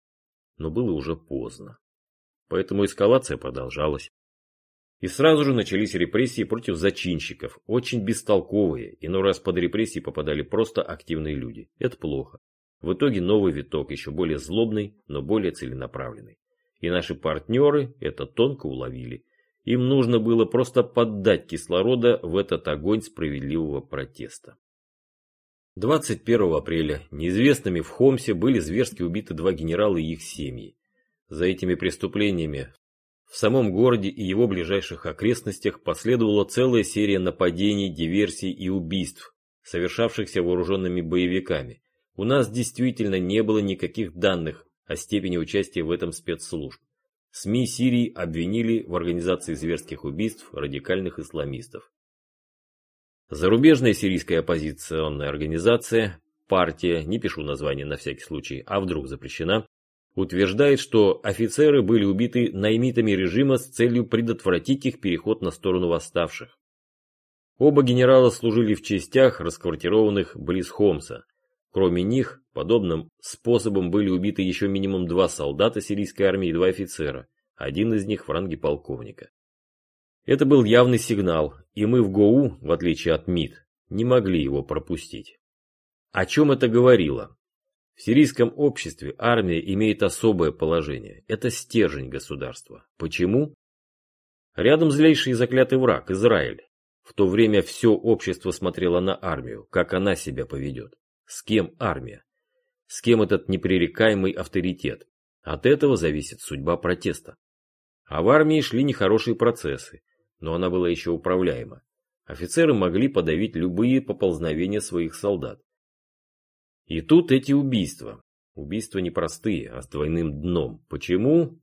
но было уже поздно. Поэтому эскалация продолжалась. И сразу же начались репрессии против зачинщиков, очень бестолковые, иной раз под репрессии попадали просто активные люди. Это плохо. В итоге новый виток, еще более злобный, но более целенаправленный. И наши партнеры это тонко уловили. Им нужно было просто поддать кислорода в этот огонь справедливого протеста. 21 апреля неизвестными в Хомсе были зверски убиты два генерала и их семьи. За этими преступлениями в самом городе и его ближайших окрестностях последовала целая серия нападений, диверсий и убийств, совершавшихся вооруженными боевиками. У нас действительно не было никаких данных о степени участия в этом спецслужб. СМИ Сирии обвинили в организации зверских убийств радикальных исламистов. Зарубежная сирийская оппозиционная организация, партия, не пишу название на всякий случай, а вдруг запрещена, утверждает, что офицеры были убиты наймитами режима с целью предотвратить их переход на сторону восставших. Оба генерала служили в частях, расквартированных близ Хомса. Кроме них, подобным способом были убиты еще минимум два солдата сирийской армии и два офицера, один из них в ранге полковника. Это был явный сигнал, и мы в ГОУ, в отличие от МИД, не могли его пропустить. О чем это говорило? В сирийском обществе армия имеет особое положение. Это стержень государства. Почему? Рядом злейший и заклятый враг – Израиль. В то время все общество смотрело на армию, как она себя поведет. С кем армия? С кем этот непререкаемый авторитет? От этого зависит судьба протеста. А в армии шли нехорошие процессы, но она была еще управляема. Офицеры могли подавить любые поползновения своих солдат. И тут эти убийства. Убийства непростые, а с двойным дном. Почему?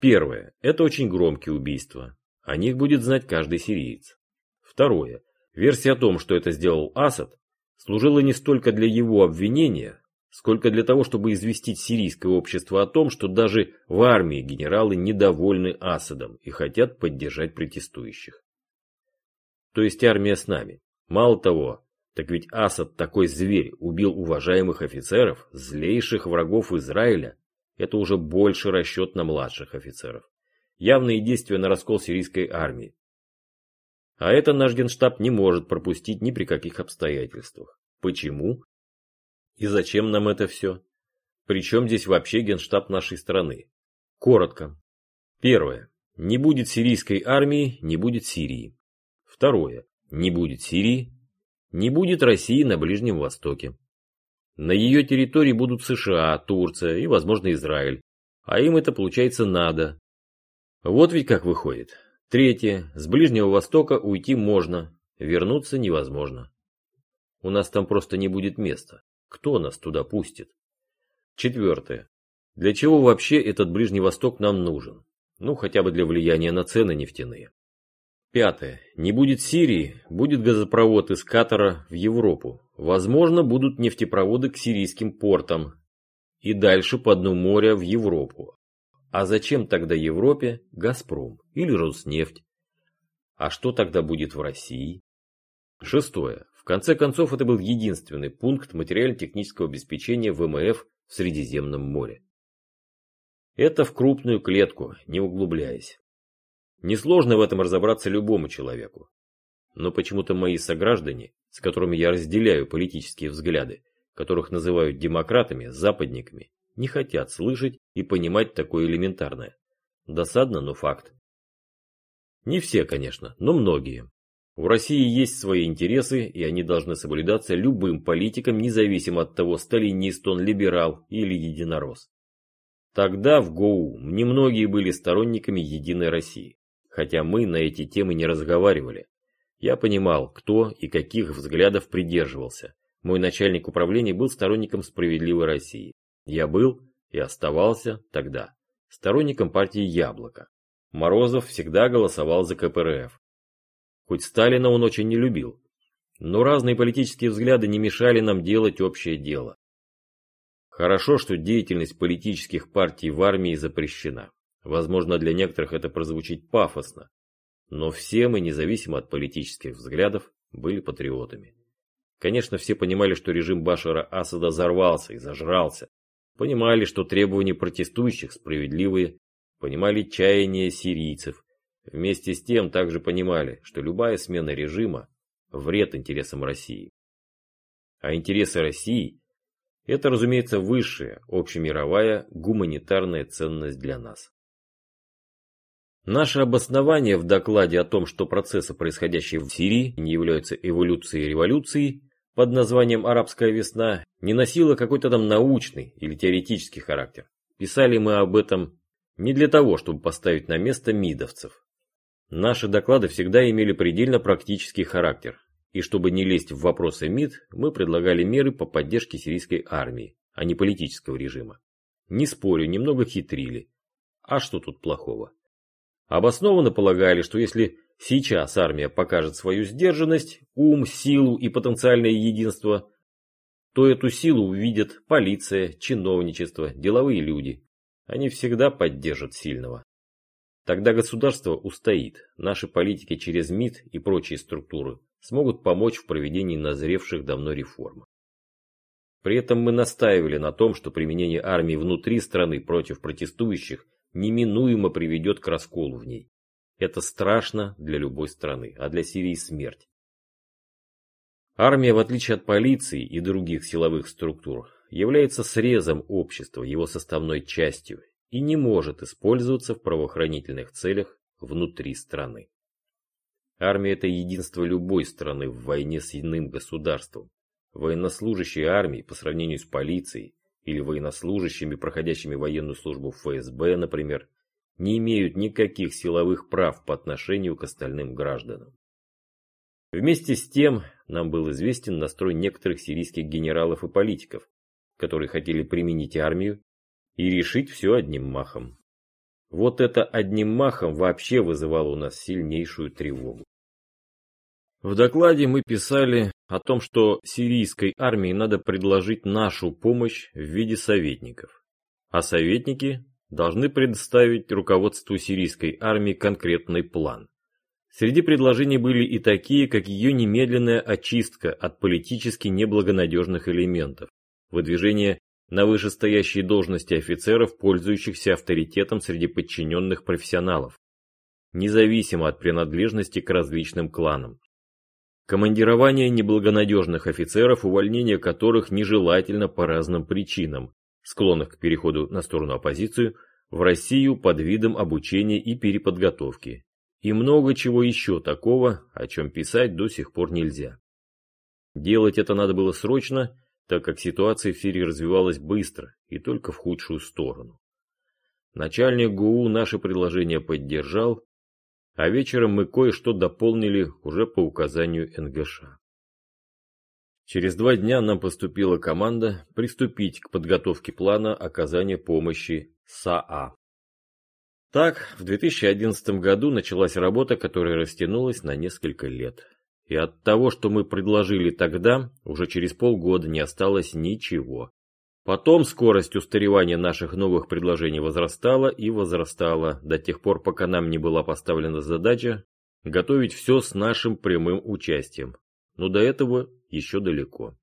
Первое. Это очень громкие убийства. О них будет знать каждый сириец. Второе. Версия о том, что это сделал Асад, служила не столько для его обвинения, сколько для того, чтобы известить сирийское общество о том, что даже в армии генералы недовольны Асадом и хотят поддержать протестующих. То есть армия с нами. Мало того, так ведь Асад, такой зверь, убил уважаемых офицеров, злейших врагов Израиля. Это уже больше расчет на младших офицеров. Явные действия на раскол сирийской армии. А это наш генштаб не может пропустить ни при каких обстоятельствах. Почему? И зачем нам это все? Причем здесь вообще генштаб нашей страны? Коротко. Первое. Не будет сирийской армии, не будет Сирии. Второе. Не будет Сирии, не будет России на Ближнем Востоке. На ее территории будут США, Турция и, возможно, Израиль. А им это, получается, надо. Вот ведь как выходит. Третье. С Ближнего Востока уйти можно, вернуться невозможно. У нас там просто не будет места. Кто нас туда пустит? Четвертое. Для чего вообще этот Ближний Восток нам нужен? Ну, хотя бы для влияния на цены нефтяные. Пятое. Не будет Сирии, будет газопровод из Катара в Европу. Возможно, будут нефтепроводы к сирийским портам. И дальше по дну моря в Европу. А зачем тогда Европе Газпром или Роснефть? А что тогда будет в России? Шестое. В конце концов, это был единственный пункт материально-технического обеспечения ВМФ в Средиземном море. Это в крупную клетку, не углубляясь. Несложно в этом разобраться любому человеку. Но почему-то мои сограждане, с которыми я разделяю политические взгляды, которых называют демократами, западниками, не хотят слышать и понимать такое элементарное. Досадно, но факт. Не все, конечно, но многие. В России есть свои интересы, и они должны соблюдаться любым политиком, независимо от того, сталинист он, либерал или единорос. Тогда в ГОУ немногие были сторонниками Единой России хотя мы на эти темы не разговаривали. Я понимал, кто и каких взглядов придерживался. Мой начальник управления был сторонником справедливой России. Я был и оставался тогда сторонником партии «Яблоко». Морозов всегда голосовал за КПРФ. Хоть Сталина он очень не любил. Но разные политические взгляды не мешали нам делать общее дело. Хорошо, что деятельность политических партий в армии запрещена. Возможно, для некоторых это прозвучит пафосно. Но все мы, независимо от политических взглядов, были патриотами. Конечно, все понимали, что режим Башара Асада взорвался и зажрался. Понимали, что требования протестующих справедливые. Понимали чаяние сирийцев. Вместе с тем также понимали, что любая смена режима – вред интересам России. А интересы России – это, разумеется, высшая, общемировая, гуманитарная ценность для нас. Наше обоснование в докладе о том, что процессы, происходящие в Сирии, не являются эволюцией революции, под названием «Арабская весна», не носило какой-то там научный или теоретический характер. Писали мы об этом не для того, чтобы поставить на место мидовцев. Наши доклады всегда имели предельно практический характер, и чтобы не лезть в вопросы МИД, мы предлагали меры по поддержке сирийской армии, а не политического режима. Не спорю, немного хитрили. А что тут плохого? Обоснованно полагали, что если сейчас армия покажет свою сдержанность, ум, силу и потенциальное единство, то эту силу увидят полиция, чиновничество, деловые люди. Они всегда поддержат сильного. Тогда государство устоит, наши политики через МИД и прочие структуры смогут помочь в проведении назревших давно реформ. При этом мы настаивали на том, что применение армии внутри страны против протестующих неминуемо приведет к расколу в ней. Это страшно для любой страны, а для Сирии смерть. Армия, в отличие от полиции и других силовых структур, является срезом общества, его составной частью, и не может использоваться в правоохранительных целях внутри страны. Армия – это единство любой страны в войне с иным государством. Военнослужащие армии по сравнению с полицией или военнослужащими, проходящими военную службу в ФСБ, например, не имеют никаких силовых прав по отношению к остальным гражданам. Вместе с тем, нам был известен настрой некоторых сирийских генералов и политиков, которые хотели применить армию и решить все одним махом. Вот это одним махом вообще вызывало у нас сильнейшую тревогу. В докладе мы писали о том, что сирийской армии надо предложить нашу помощь в виде советников, а советники должны предоставить руководству сирийской армии конкретный план. Среди предложений были и такие, как ее немедленная очистка от политически неблагонадежных элементов, выдвижение на вышестоящие должности офицеров, пользующихся авторитетом среди подчиненных профессионалов, независимо от принадлежности к различным кланам, Командирование неблагонадежных офицеров, увольнение которых нежелательно по разным причинам, склонных к переходу на сторону оппозицию, в Россию под видом обучения и переподготовки. И много чего еще такого, о чем писать до сих пор нельзя. Делать это надо было срочно, так как ситуация в Сирии развивалась быстро и только в худшую сторону. Начальник ГУ наше предложение поддержал а вечером мы кое-что дополнили уже по указанию НГШ. Через два дня нам поступила команда приступить к подготовке плана оказания помощи САА. Так, в 2011 году началась работа, которая растянулась на несколько лет. И от того, что мы предложили тогда, уже через полгода не осталось ничего. Потом скорость устаревания наших новых предложений возрастала и возрастала до тех пор, пока нам не была поставлена задача готовить все с нашим прямым участием. Но до этого еще далеко.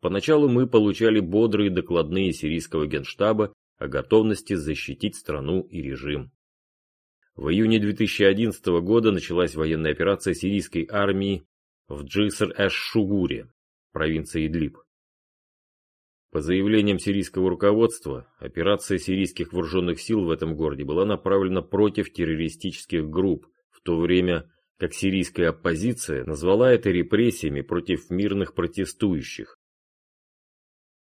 Поначалу мы получали бодрые докладные сирийского генштаба о готовности защитить страну и режим. В июне 2011 года началась военная операция сирийской армии в Джиср-эш-Шугуре, провинции Идлиб. По заявлениям сирийского руководства, операция сирийских вооруженных сил в этом городе была направлена против террористических групп, в то время как сирийская оппозиция назвала это репрессиями против мирных протестующих.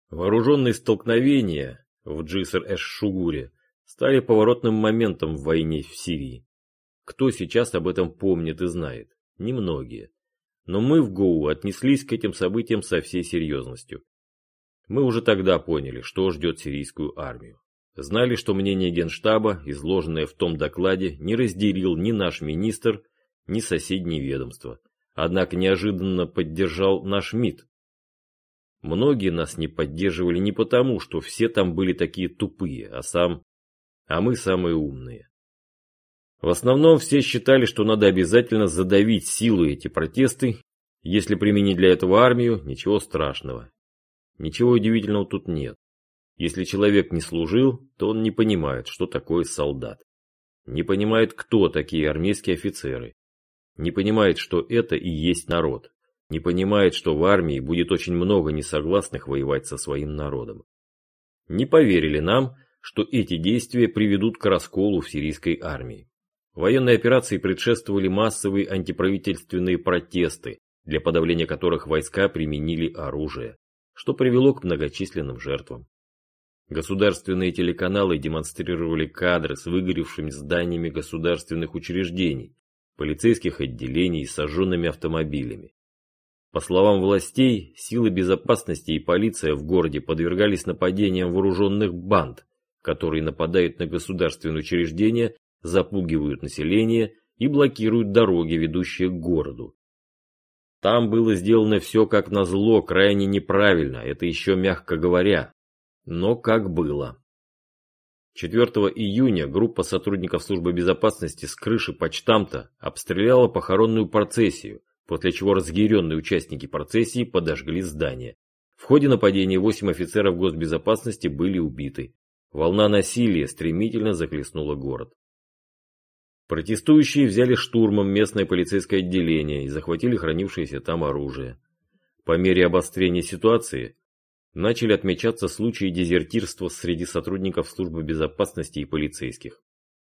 Вооруженные столкновения в Джиср-эш-Шугуре стали поворотным моментом в войне в Сирии. Кто сейчас об этом помнит и знает? Немногие. Но мы в ГОУ отнеслись к этим событиям со всей серьезностью. Мы уже тогда поняли, что ждет сирийскую армию. Знали, что мнение Генштаба, изложенное в том докладе, не разделил ни наш министр, ни соседние ведомства. Однако неожиданно поддержал наш МИД. Многие нас не поддерживали не потому, что все там были такие тупые, а сам... А мы самые умные. В основном все считали, что надо обязательно задавить силу эти протесты. Если применить для этого армию, ничего страшного. Ничего удивительного тут нет. Если человек не служил, то он не понимает, что такое солдат. Не понимает, кто такие армейские офицеры. Не понимает, что это и есть народ. Не понимает, что в армии будет очень много несогласных воевать со своим народом. Не поверили нам, что эти действия приведут к расколу в сирийской армии. Военной операции предшествовали массовые антиправительственные протесты, для подавления которых войска применили оружие, что привело к многочисленным жертвам. Государственные телеканалы демонстрировали кадры с выгоревшими зданиями государственных учреждений, полицейских отделений и сожженными автомобилями. По словам властей, силы безопасности и полиция в городе подвергались нападениям вооруженных банд, которые нападают на государственные учреждения запугивают население и блокируют дороги, ведущие к городу. Там было сделано все как назло, крайне неправильно, это еще мягко говоря, но как было. 4 июня группа сотрудников службы безопасности с крыши почтамта обстреляла похоронную процессию, после чего разъяренные участники процессии подожгли здание. В ходе нападения 8 офицеров госбезопасности были убиты. Волна насилия стремительно захлестнула город. Протестующие взяли штурмом местное полицейское отделение и захватили хранившееся там оружие. По мере обострения ситуации начали отмечаться случаи дезертирства среди сотрудников службы безопасности и полицейских.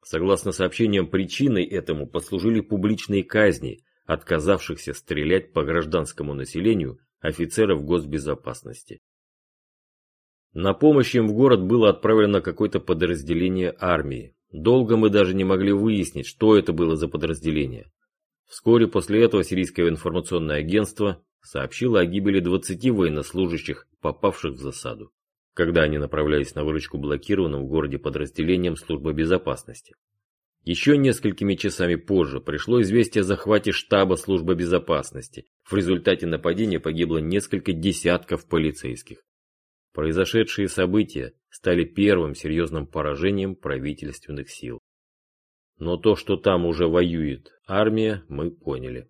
Согласно сообщениям, причиной этому послужили публичные казни отказавшихся стрелять по гражданскому населению офицеров госбезопасности. На помощь им в город было отправлено какое-то подразделение армии. Долго мы даже не могли выяснить, что это было за подразделение. Вскоре после этого сирийское информационное агентство сообщило о гибели 20 военнослужащих, попавших в засаду, когда они направлялись на выручку блокированным в городе подразделениям службы безопасности. Еще несколькими часами позже пришло известие о захвате штаба службы безопасности. В результате нападения погибло несколько десятков полицейских. Произошедшие события стали первым серьезным поражением правительственных сил. Но то, что там уже воюет армия, мы поняли.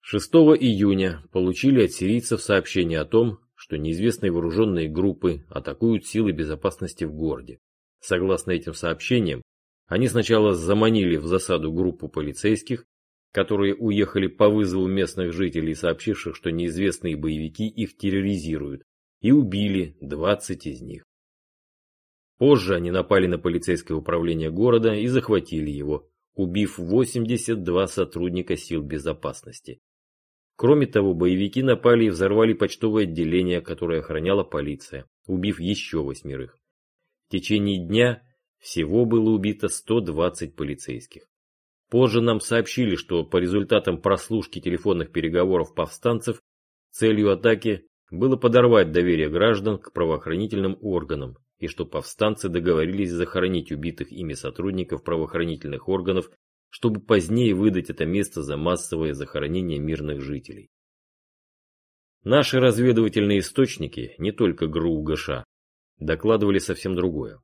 6 июня получили от сирийцев сообщение о том, что неизвестные вооруженные группы атакуют силы безопасности в городе. Согласно этим сообщениям, они сначала заманили в засаду группу полицейских, которые уехали по вызову местных жителей, сообщивших, что неизвестные боевики их терроризируют, и убили 20 из них. Позже они напали на полицейское управление города и захватили его, убив 82 сотрудника сил безопасности. Кроме того, боевики напали и взорвали почтовое отделение, которое охраняла полиция, убив еще восьмерых. В течение дня всего было убито 120 полицейских. Позже нам сообщили, что по результатам прослушки телефонных переговоров повстанцев целью атаки было подорвать доверие граждан к правоохранительным органам и что повстанцы договорились захоронить убитых ими сотрудников правоохранительных органов, чтобы позднее выдать это место за массовое захоронение мирных жителей. Наши разведывательные источники, не только ГРУ ГШ, докладывали совсем другое.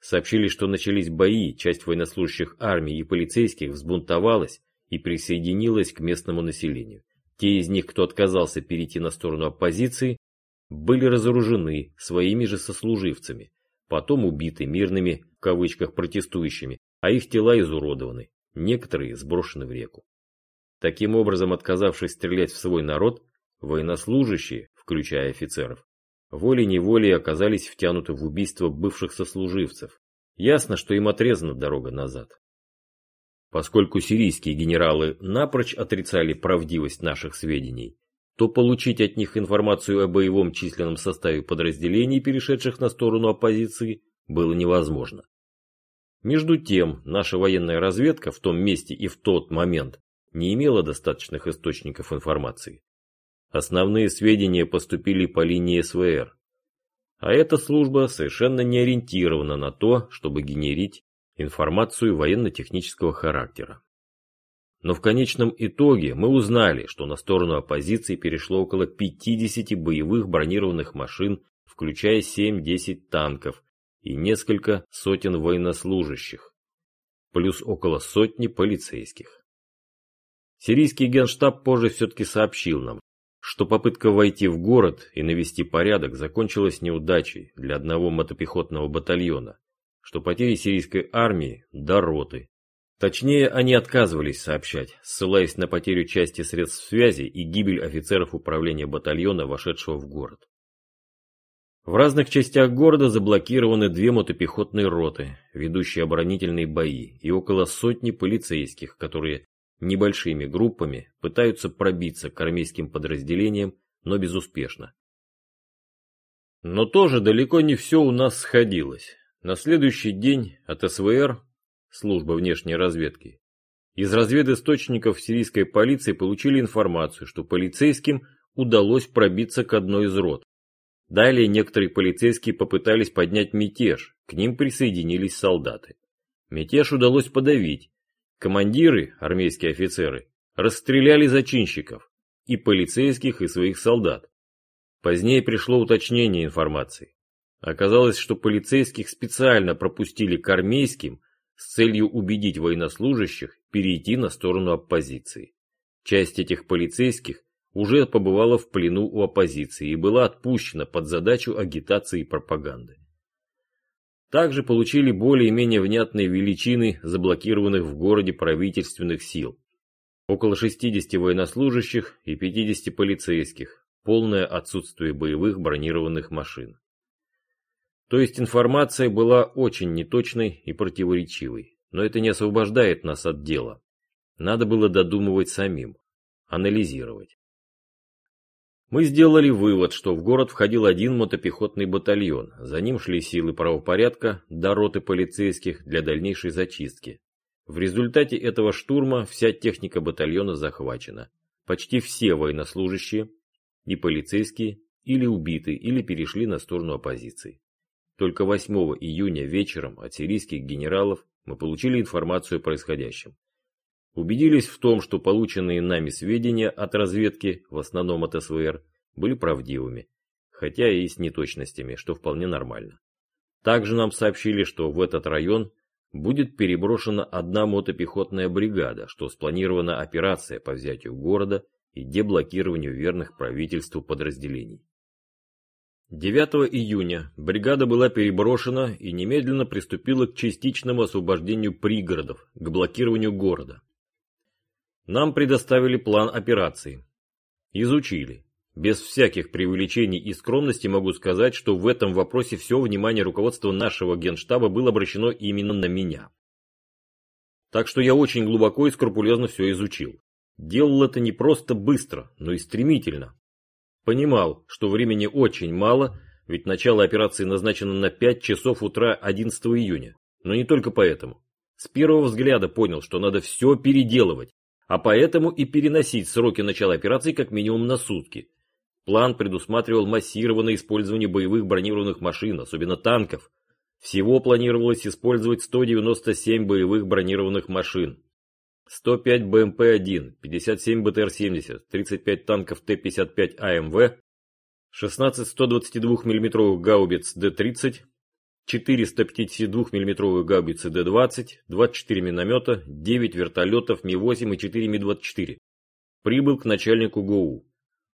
Сообщили, что начались бои, часть военнослужащих армии и полицейских взбунтовалась и присоединилась к местному населению. Те из них, кто отказался перейти на сторону оппозиции, были разоружены своими же сослуживцами, потом убиты мирными, в кавычках, протестующими, а их тела изуродованы, некоторые сброшены в реку. Таким образом, отказавшись стрелять в свой народ, военнослужащие, включая офицеров, волей-неволей оказались втянуты в убийство бывших сослуживцев. Ясно, что им отрезана дорога назад. Поскольку сирийские генералы напрочь отрицали правдивость наших сведений, то получить от них информацию о боевом численном составе подразделений, перешедших на сторону оппозиции, было невозможно. Между тем, наша военная разведка в том месте и в тот момент не имела достаточных источников информации. Основные сведения поступили по линии СВР, а эта служба совершенно не ориентирована на то, чтобы генерить информацию военно-технического характера. Но в конечном итоге мы узнали, что на сторону оппозиции перешло около 50 боевых бронированных машин, включая 7-10 танков и несколько сотен военнослужащих, плюс около сотни полицейских. Сирийский генштаб позже все-таки сообщил нам, что попытка войти в город и навести порядок закончилась неудачей для одного мотопехотного батальона, что потери сирийской армии до роты. Точнее, они отказывались сообщать, ссылаясь на потерю части средств связи и гибель офицеров управления батальона, вошедшего в город. В разных частях города заблокированы две мотопехотные роты, ведущие оборонительные бои, и около сотни полицейских, которые небольшими группами пытаются пробиться к армейским подразделениям, но безуспешно. Но тоже далеко не все у нас сходилось. На следующий день от СВР, служба внешней разведки, из разведисточников сирийской полиции получили информацию, что полицейским удалось пробиться к одной из рот. Далее некоторые полицейские попытались поднять мятеж, к ним присоединились солдаты. Мятеж удалось подавить. Командиры, армейские офицеры, расстреляли зачинщиков, и полицейских, и своих солдат. Позднее пришло уточнение информации. Оказалось, что полицейских специально пропустили к армейским с целью убедить военнослужащих перейти на сторону оппозиции. Часть этих полицейских уже побывала в плену у оппозиции и была отпущена под задачу агитации и пропаганды. Также получили более-менее внятные величины заблокированных в городе правительственных сил. Около 60 военнослужащих и 50 полицейских, полное отсутствие боевых бронированных машин. То есть информация была очень неточной и противоречивой, но это не освобождает нас от дела. Надо было додумывать самим, анализировать. Мы сделали вывод, что в город входил один мотопехотный батальон, за ним шли силы правопорядка до роты полицейских для дальнейшей зачистки. В результате этого штурма вся техника батальона захвачена. Почти все военнослужащие и полицейские или убиты, или перешли на сторону оппозиции. Только 8 июня вечером от сирийских генералов мы получили информацию о происходящем. Убедились в том, что полученные нами сведения от разведки, в основном от СВР, были правдивыми, хотя и с неточностями, что вполне нормально. Также нам сообщили, что в этот район будет переброшена одна мотопехотная бригада, что спланирована операция по взятию города и деблокированию верных правительству подразделений. 9 июня бригада была переброшена и немедленно приступила к частичному освобождению пригородов, к блокированию города. Нам предоставили план операции. Изучили. Без всяких преувеличений и скромности могу сказать, что в этом вопросе все внимание руководства нашего генштаба было обращено именно на меня. Так что я очень глубоко и скрупулезно все изучил. Делал это не просто быстро, но и стремительно, Понимал, что времени очень мало, ведь начало операции назначено на 5 часов утра 11 июня. Но не только поэтому. С первого взгляда понял, что надо все переделывать, а поэтому и переносить сроки начала операции как минимум на сутки. План предусматривал массированное использование боевых бронированных машин, особенно танков. Всего планировалось использовать 197 боевых бронированных машин. 105 БМП-1, 57 БТР-70, 35 танков Т-55 АМВ, 16 122 мм гаубиц Д-30, 4 152 мм гаубицы Д-20, 24 миномета, 9 вертолетов Ми-8 и 4 Ми-24. Прибыл к начальнику ГОУ.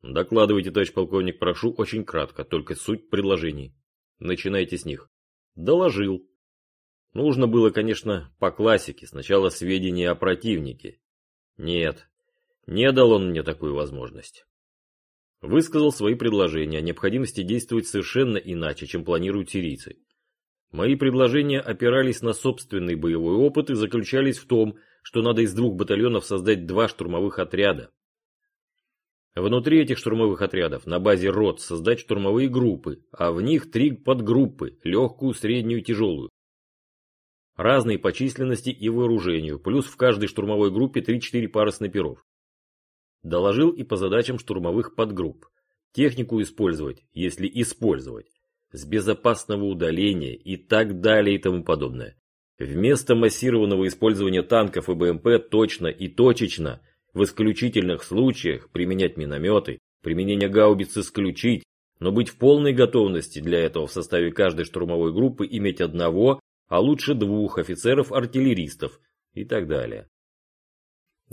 Докладывайте, товарищ полковник, прошу очень кратко, только суть предложений. Начинайте с них. Доложил. Нужно было, конечно, по классике, сначала сведения о противнике. Нет, не дал он мне такую возможность. Высказал свои предложения о необходимости действовать совершенно иначе, чем планируют сирийцы. Мои предложения опирались на собственный боевой опыт и заключались в том, что надо из двух батальонов создать два штурмовых отряда. Внутри этих штурмовых отрядов на базе рот создать штурмовые группы, а в них три подгруппы – легкую, среднюю и тяжелую. Разные по численности и вооружению, плюс в каждой штурмовой группе 3-4 пары снайперов. Доложил и по задачам штурмовых подгрупп. Технику использовать, если использовать. С безопасного удаления и так далее и тому подобное. Вместо массированного использования танков и БМП точно и точечно, в исключительных случаях применять минометы, применение гаубиц исключить, но быть в полной готовности для этого в составе каждой штурмовой группы иметь одного, а лучше двух офицеров-артиллеристов и так далее.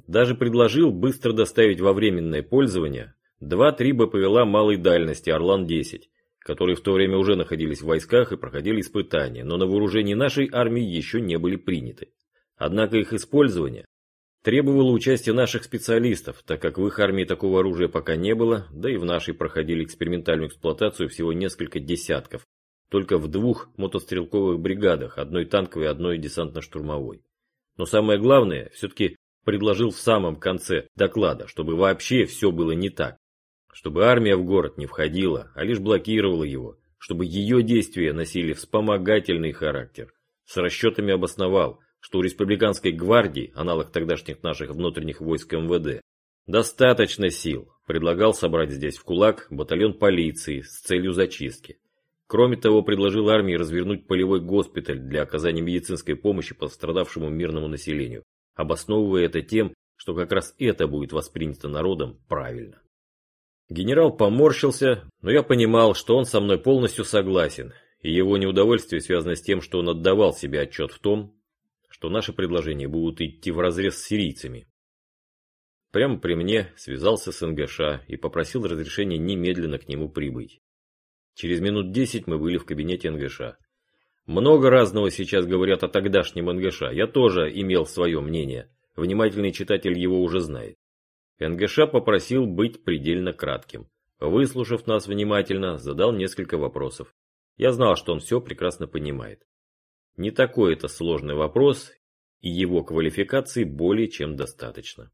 Даже предложил быстро доставить во временное пользование 2-3 БПЛА малой дальности Орлан-10, которые в то время уже находились в войсках и проходили испытания, но на вооружении нашей армии еще не были приняты. Однако их использование требовало участия наших специалистов, так как в их армии такого оружия пока не было, да и в нашей проходили экспериментальную эксплуатацию всего несколько десятков, только в двух мотострелковых бригадах, одной танковой одной десантно-штурмовой. Но самое главное, все-таки предложил в самом конце доклада, чтобы вообще все было не так. Чтобы армия в город не входила, а лишь блокировала его, чтобы ее действия носили вспомогательный характер. С расчетами обосновал, что у республиканской гвардии, аналог тогдашних наших внутренних войск МВД, достаточно сил. Предлагал собрать здесь в кулак батальон полиции с целью зачистки. Кроме того, предложил армии развернуть полевой госпиталь для оказания медицинской помощи пострадавшему мирному населению, обосновывая это тем, что как раз это будет воспринято народом правильно. Генерал поморщился, но я понимал, что он со мной полностью согласен, и его неудовольствие связано с тем, что он отдавал себе отчет в том, что наши предложения будут идти вразрез с сирийцами. Прямо при мне связался с НГШ и попросил разрешения немедленно к нему прибыть. Через минут десять мы были в кабинете НГШ. Много разного сейчас говорят о тогдашнем НГШ, я тоже имел свое мнение, внимательный читатель его уже знает. НГШ попросил быть предельно кратким. Выслушав нас внимательно, задал несколько вопросов. Я знал, что он все прекрасно понимает. Не такой это сложный вопрос, и его квалификации более чем достаточно.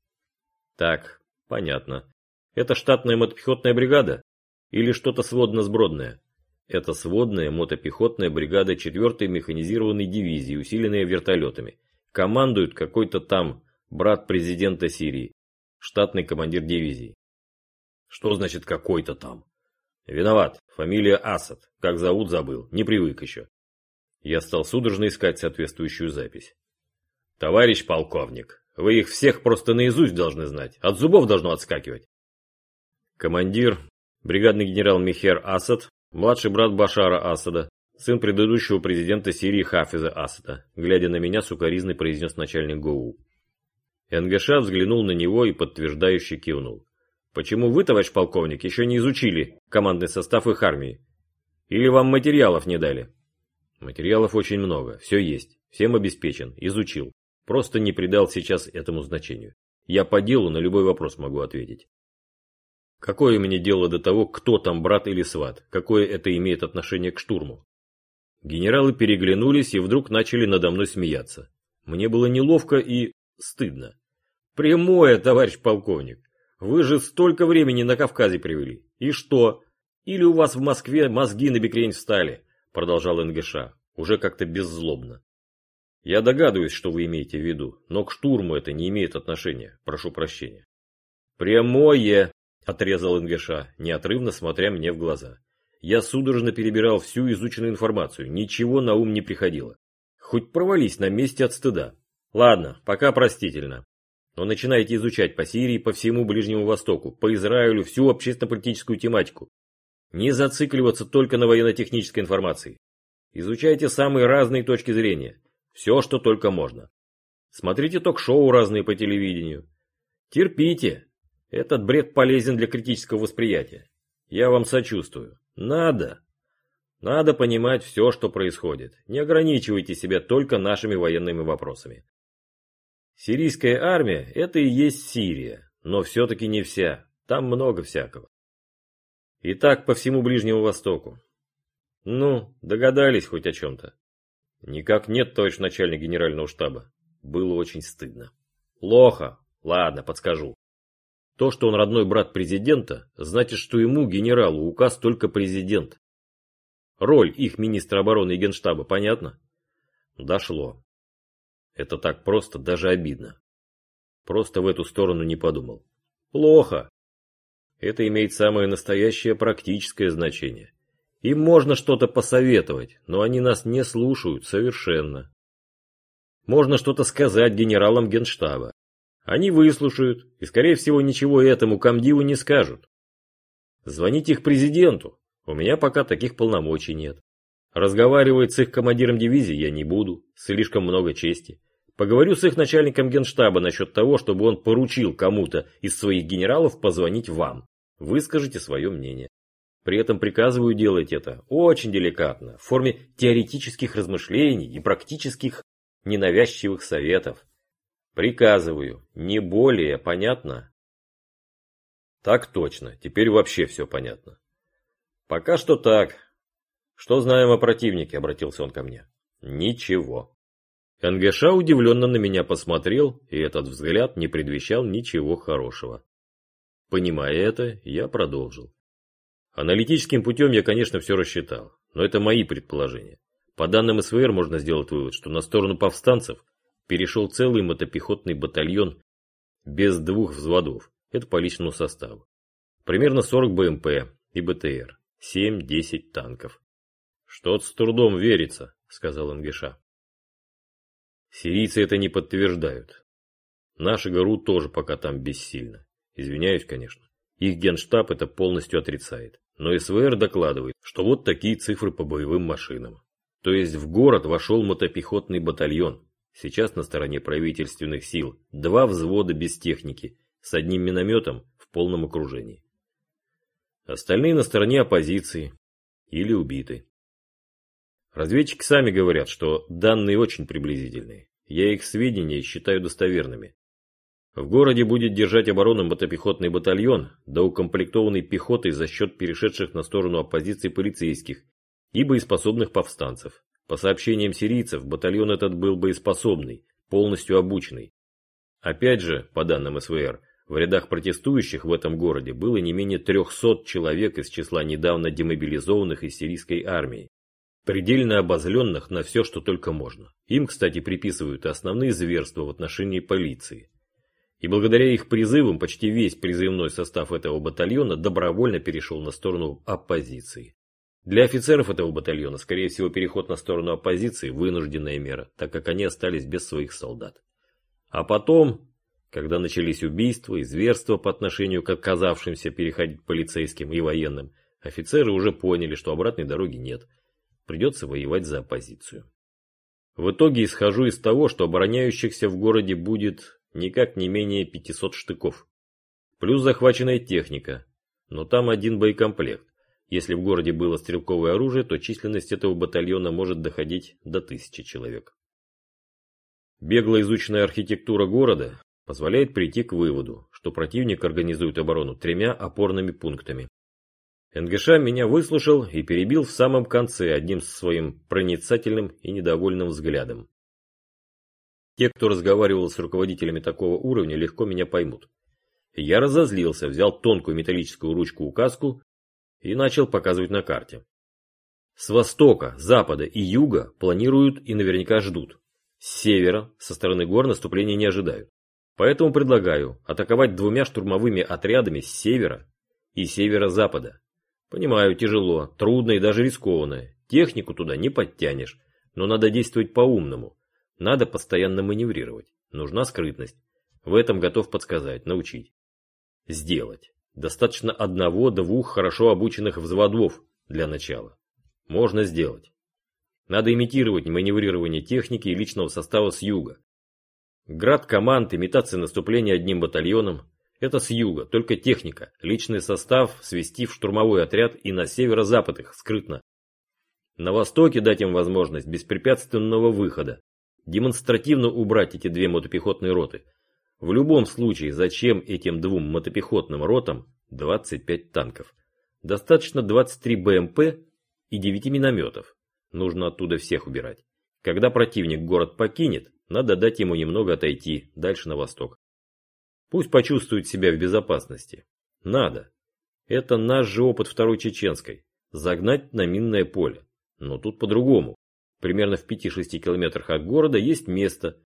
Так, понятно. Это штатная мотопехотная бригада? Или что-то сводно-сбродное? Это сводная мотопехотная бригада 4-й механизированной дивизии, усиленная вертолетами. Командует какой-то там брат президента Сирии штатный командир дивизии. Что значит какой-то там? Виноват, фамилия Асад, как зовут забыл, не привык еще. Я стал судорожно искать соответствующую запись. Товарищ полковник, вы их всех просто наизусть должны знать, от зубов должно отскакивать. Командир, бригадный генерал Михер Асад, младший брат Башара Асада, сын предыдущего президента Сирии Хафиза Асада, глядя на меня, сукоризный произнес начальник ГУ. НГШ взглянул на него и подтверждающе кивнул. «Почему вы, товарищ полковник, еще не изучили командный состав их армии? Или вам материалов не дали?» «Материалов очень много, все есть, всем обеспечен, изучил. Просто не придал сейчас этому значению. Я по делу на любой вопрос могу ответить. Какое мне дело до того, кто там брат или сват? Какое это имеет отношение к штурму? Генералы переглянулись и вдруг начали надо мной смеяться. Мне было неловко и стыдно. Прямое, товарищ полковник. Вы же столько времени на Кавказе привели. И что? Или у вас в Москве мозги на бекрень встали? Продолжал НГШ, уже как-то беззлобно. Я догадываюсь, что вы имеете в виду, но к штурму это не имеет отношения. Прошу прощения. Прямое, отрезал НГШ, неотрывно смотря мне в глаза. Я судорожно перебирал всю изученную информацию, ничего на ум не приходило. Хоть провались на месте от стыда. Ладно, пока простительно. Но начинайте изучать по Сирии, по всему Ближнему Востоку, по Израилю всю общественно-политическую тематику. Не зацикливаться только на военно-технической информации. Изучайте самые разные точки зрения. Все, что только можно. Смотрите ток-шоу разные по телевидению. Терпите. Этот бред полезен для критического восприятия. Я вам сочувствую. Надо. Надо понимать все, что происходит. Не ограничивайте себя только нашими военными вопросами. Сирийская армия – это и есть Сирия, но все-таки не вся, там много всякого. И так по всему Ближнему Востоку. Ну, догадались хоть о чем-то? Никак нет, товарищ начальник генерального штаба. Было очень стыдно. Плохо. Ладно, подскажу. То, что он родной брат президента, значит, что ему, генералу, указ только президент. Роль их министра обороны и генштаба, понятно? Дошло. Это так просто, даже обидно. Просто в эту сторону не подумал. Плохо. Это имеет самое настоящее практическое значение. Им можно что-то посоветовать, но они нас не слушают совершенно. Можно что-то сказать генералам генштаба. Они выслушают и, скорее всего, ничего этому комдиву не скажут. Звоните их президенту. У меня пока таких полномочий нет. Разговаривать с их командиром дивизии я не буду, слишком много чести. Поговорю с их начальником генштаба насчет того, чтобы он поручил кому-то из своих генералов позвонить вам. Выскажите свое мнение. При этом приказываю делать это очень деликатно, в форме теоретических размышлений и практических ненавязчивых советов. Приказываю, не более, понятно? Так точно, теперь вообще все понятно. Пока что так. Что знаем о противнике, обратился он ко мне. Ничего. НГШ удивленно на меня посмотрел, и этот взгляд не предвещал ничего хорошего. Понимая это, я продолжил. Аналитическим путем я, конечно, все рассчитал, но это мои предположения. По данным СВР можно сделать вывод, что на сторону повстанцев перешел целый мотопехотный батальон без двух взводов. Это по личному составу. Примерно 40 БМП и БТР, 7-10 танков. Что-то с трудом верится, сказал Ангеша. Сирийцы это не подтверждают. Наши ГРУ тоже пока там бессильно. Извиняюсь, конечно. Их генштаб это полностью отрицает. Но СВР докладывает, что вот такие цифры по боевым машинам. То есть в город вошел мотопехотный батальон. Сейчас на стороне правительственных сил два взвода без техники, с одним минометом в полном окружении. Остальные на стороне оппозиции или убиты. Разведчики сами говорят, что данные очень приблизительные. Я их сведения считаю достоверными. В городе будет держать оборону мотопехотный батальон, да укомплектованный пехотой за счет перешедших на сторону оппозиции полицейских и боеспособных повстанцев. По сообщениям сирийцев, батальон этот был боеспособный, полностью обученный. Опять же, по данным СВР, в рядах протестующих в этом городе было не менее 300 человек из числа недавно демобилизованных из сирийской армии, предельно обозленных на все, что только можно. Им, кстати, приписывают основные зверства в отношении полиции. И благодаря их призывам почти весь призывной состав этого батальона добровольно перешел на сторону оппозиции. Для офицеров этого батальона, скорее всего, переход на сторону оппозиции – вынужденная мера, так как они остались без своих солдат. А потом, когда начались убийства и зверства по отношению к отказавшимся переходить полицейским и военным, офицеры уже поняли, что обратной дороги нет. Придется воевать за оппозицию. В итоге исхожу из того, что обороняющихся в городе будет никак не менее 500 штыков. Плюс захваченная техника, но там один боекомплект. Если в городе было стрелковое оружие, то численность этого батальона может доходить до тысячи человек. Бегло изученная архитектура города позволяет прийти к выводу, что противник организует оборону тремя опорными пунктами. НГШ меня выслушал и перебил в самом конце одним своим проницательным и недовольным взглядом. Те, кто разговаривал с руководителями такого уровня, легко меня поймут. Я разозлился, взял тонкую металлическую ручку-указку и начал показывать на карте. С востока, запада и юга планируют и наверняка ждут. С севера, со стороны гор наступления не ожидают. Поэтому предлагаю атаковать двумя штурмовыми отрядами с севера и северо-запада. Понимаю, тяжело, трудно и даже рискованно. Технику туда не подтянешь, но надо действовать по-умному. Надо постоянно маневрировать. Нужна скрытность. В этом готов подсказать, научить. Сделать. Достаточно одного-двух хорошо обученных взводов для начала. Можно сделать. Надо имитировать маневрирование техники и личного состава с юга. Град команд, имитация наступления одним батальоном – это с юга, только техника, личный состав свести в штурмовой отряд и на северо-запад их, скрытно. На востоке дать им возможность беспрепятственного выхода, демонстративно убрать эти две мотопехотные роты. В любом случае, зачем этим двум мотопехотным ротам 25 танков? Достаточно 23 БМП и 9 минометов. Нужно оттуда всех убирать. Когда противник город покинет, надо дать ему немного отойти, дальше на восток. Пусть почувствует себя в безопасности. Надо. Это наш же опыт Второй Чеченской. Загнать на минное поле. Но тут по-другому. Примерно в 5-6 километрах от города есть место,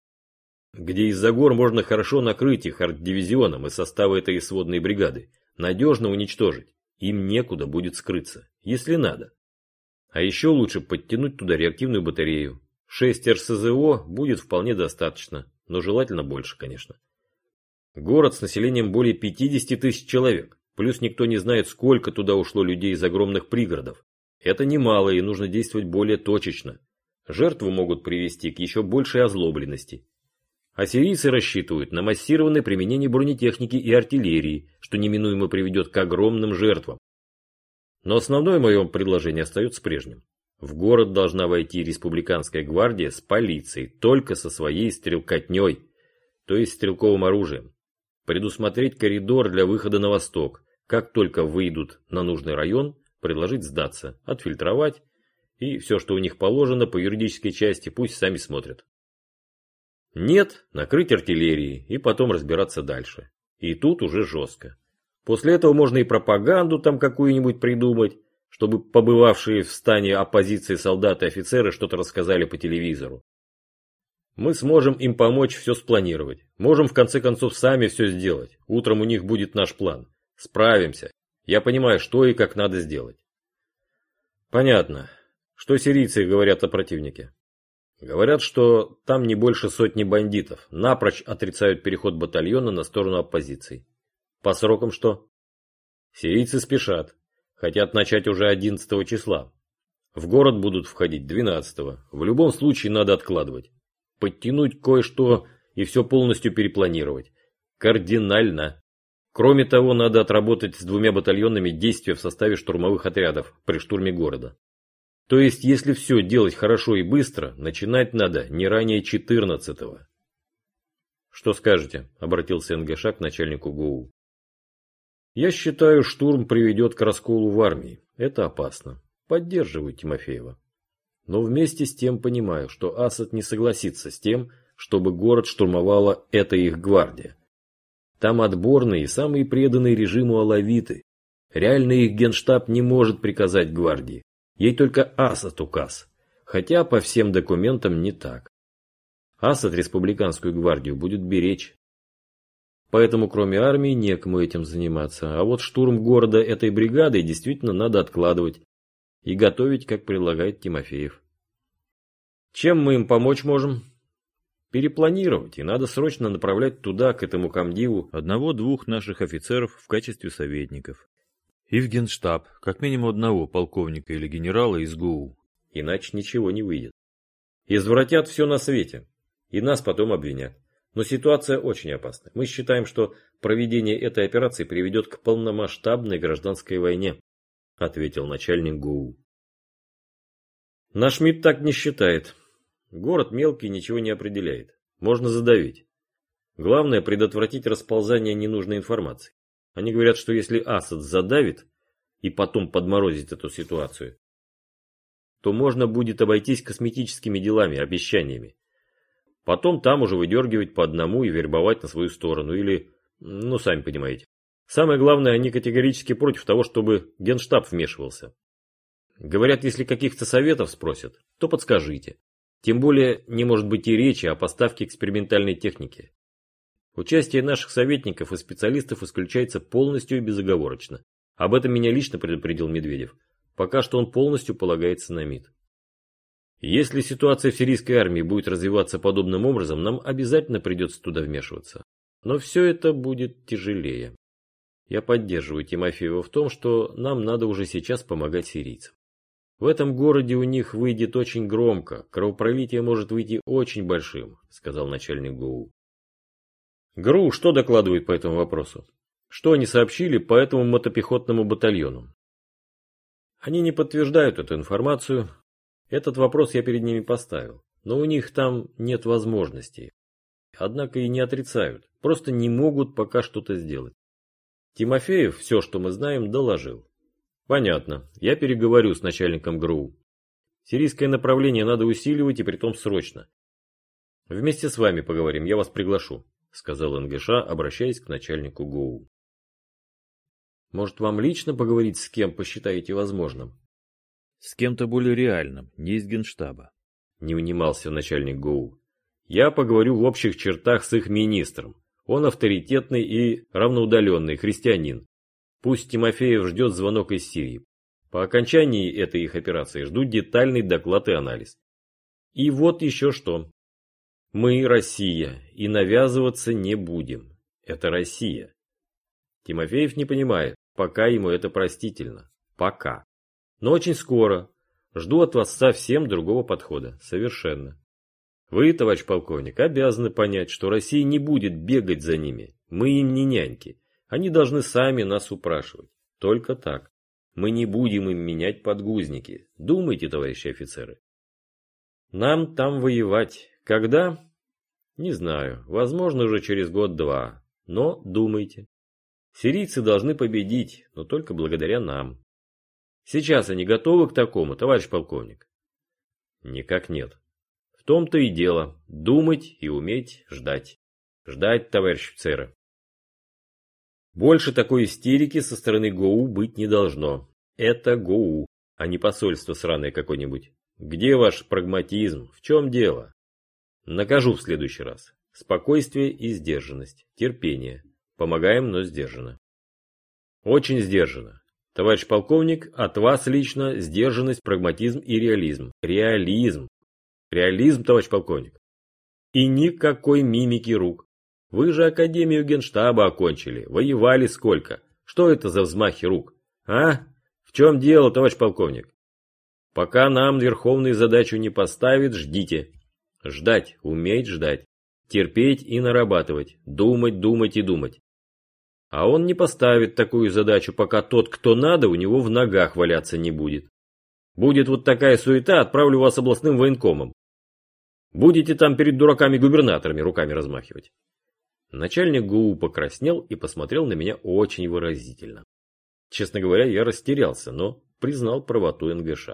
где из-за гор можно хорошо накрыть их арт-дивизионом и составы этой сводной бригады, надежно уничтожить. Им некуда будет скрыться, если надо. А еще лучше подтянуть туда реактивную батарею, 6 РСЗО будет вполне достаточно, но желательно больше, конечно. Город с населением более 50 тысяч человек, плюс никто не знает, сколько туда ушло людей из огромных пригородов. Это немало и нужно действовать более точечно. Жертвы могут привести к еще большей озлобленности. Ассирийцы рассчитывают на массированное применение бронетехники и артиллерии, что неминуемо приведет к огромным жертвам. Но основное мое предложение остается прежним. В город должна войти республиканская гвардия с полицией, только со своей стрелкотней, то есть стрелковым оружием. Предусмотреть коридор для выхода на восток. Как только выйдут на нужный район, предложить сдаться, отфильтровать, и все, что у них положено по юридической части, пусть сами смотрят. Нет, накрыть артиллерией и потом разбираться дальше. И тут уже жестко. После этого можно и пропаганду там какую-нибудь придумать, чтобы побывавшие в стане оппозиции солдаты и офицеры что-то рассказали по телевизору. Мы сможем им помочь все спланировать. Можем в конце концов сами все сделать. Утром у них будет наш план. Справимся. Я понимаю, что и как надо сделать. Понятно. Что сирийцы говорят о противнике? Говорят, что там не больше сотни бандитов. Напрочь отрицают переход батальона на сторону оппозиции. По срокам что? Сирийцы спешат. Хотят начать уже 11 числа. В город будут входить 12 -го. В любом случае надо откладывать. Подтянуть кое-что и все полностью перепланировать. Кардинально. Кроме того, надо отработать с двумя батальонами действия в составе штурмовых отрядов при штурме города. То есть, если все делать хорошо и быстро, начинать надо не ранее 14-го. Что скажете? Обратился НГШ к начальнику ГУ. Я считаю, штурм приведет к расколу в армии. Это опасно. Поддерживаю Тимофеева. Но вместе с тем понимаю, что Асад не согласится с тем, чтобы город штурмовала эта их гвардия. Там отборные и самые преданные режиму алавиты. Реально их генштаб не может приказать гвардии. Ей только Асад указ. Хотя по всем документам не так. Асад республиканскую гвардию будет беречь. Поэтому кроме армии некому этим заниматься. А вот штурм города этой бригадой действительно надо откладывать и готовить, как предлагает Тимофеев. Чем мы им помочь можем? Перепланировать, и надо срочно направлять туда, к этому комдиву, одного-двух наших офицеров в качестве советников. И в генштаб, как минимум одного полковника или генерала из ГУ. Иначе ничего не выйдет. Извратят все на свете, и нас потом обвинят. Но ситуация очень опасна. Мы считаем, что проведение этой операции приведет к полномасштабной гражданской войне, ответил начальник ГУ. Наш МИД так не считает. Город мелкий, ничего не определяет. Можно задавить. Главное предотвратить расползание ненужной информации. Они говорят, что если Асад задавит и потом подморозит эту ситуацию, то можно будет обойтись косметическими делами, обещаниями. Потом там уже выдергивать по одному и вербовать на свою сторону. Или, ну сами понимаете. Самое главное, они категорически против того, чтобы генштаб вмешивался. Говорят, если каких-то советов спросят, то подскажите. Тем более не может быть и речи о поставке экспериментальной техники. Участие наших советников и специалистов исключается полностью и безоговорочно. Об этом меня лично предупредил Медведев. Пока что он полностью полагается на МИД. Если ситуация в сирийской армии будет развиваться подобным образом, нам обязательно придется туда вмешиваться. Но все это будет тяжелее. Я поддерживаю Тимофеева в том, что нам надо уже сейчас помогать сирийцам. В этом городе у них выйдет очень громко, кровопролитие может выйти очень большим, сказал начальник ГУ. ГРУ что докладывает по этому вопросу? Что они сообщили по этому мотопехотному батальону? Они не подтверждают эту информацию, этот вопрос я перед ними поставил, но у них там нет возможностей. Однако и не отрицают, просто не могут пока что-то сделать. Тимофеев все, что мы знаем, доложил. Понятно, я переговорю с начальником ГРУ. Сирийское направление надо усиливать и притом срочно. Вместе с вами поговорим, я вас приглашу, сказал НГШ, обращаясь к начальнику ГУ. Может, вам лично поговорить с кем посчитаете возможным? С кем-то более реальным, не из генштаба. Не унимался начальник ГУ. Я поговорю в общих чертах с их министром. Он авторитетный и равноудаленный христианин. Пусть Тимофеев ждет звонок из Сирии. По окончании этой их операции ждут детальный доклад и анализ. И вот еще что. Мы Россия, и навязываться не будем. Это Россия. Тимофеев не понимает, пока ему это простительно. Пока. Но очень скоро. Жду от вас совсем другого подхода. Совершенно. Вы, товарищ полковник, обязаны понять, что Россия не будет бегать за ними. Мы им не няньки. Они должны сами нас упрашивать. Только так. Мы не будем им менять подгузники. Думайте, товарищи офицеры. Нам там воевать. Когда? Не знаю. Возможно, уже через год-два. Но думайте. Сирийцы должны победить, но только благодаря нам. Сейчас они готовы к такому, товарищ полковник? Никак нет. В том-то и дело. Думать и уметь ждать. Ждать, товарищ офицеры. Больше такой истерики со стороны ГОУ быть не должно. Это ГОУ, а не посольство сраное какое-нибудь. Где ваш прагматизм? В чем дело? Накажу в следующий раз. Спокойствие и сдержанность. Терпение. Помогаем, но сдержанно. Очень сдержанно. Товарищ полковник, от вас лично сдержанность, прагматизм и реализм. Реализм. Реализм, товарищ полковник. И никакой мимики рук. Вы же Академию Генштаба окончили. Воевали сколько. Что это за взмахи рук? А? В чем дело, товарищ полковник? Пока нам Верховный задачу не поставит, ждите. Ждать, уметь ждать. Терпеть и нарабатывать. Думать, думать и думать. А он не поставит такую задачу, пока тот, кто надо, у него в ногах валяться не будет. Будет вот такая суета, отправлю вас областным военкомом. Будете там перед дураками-губернаторами руками размахивать. Начальник ГУ покраснел и посмотрел на меня очень выразительно. Честно говоря, я растерялся, но признал правоту НГШ.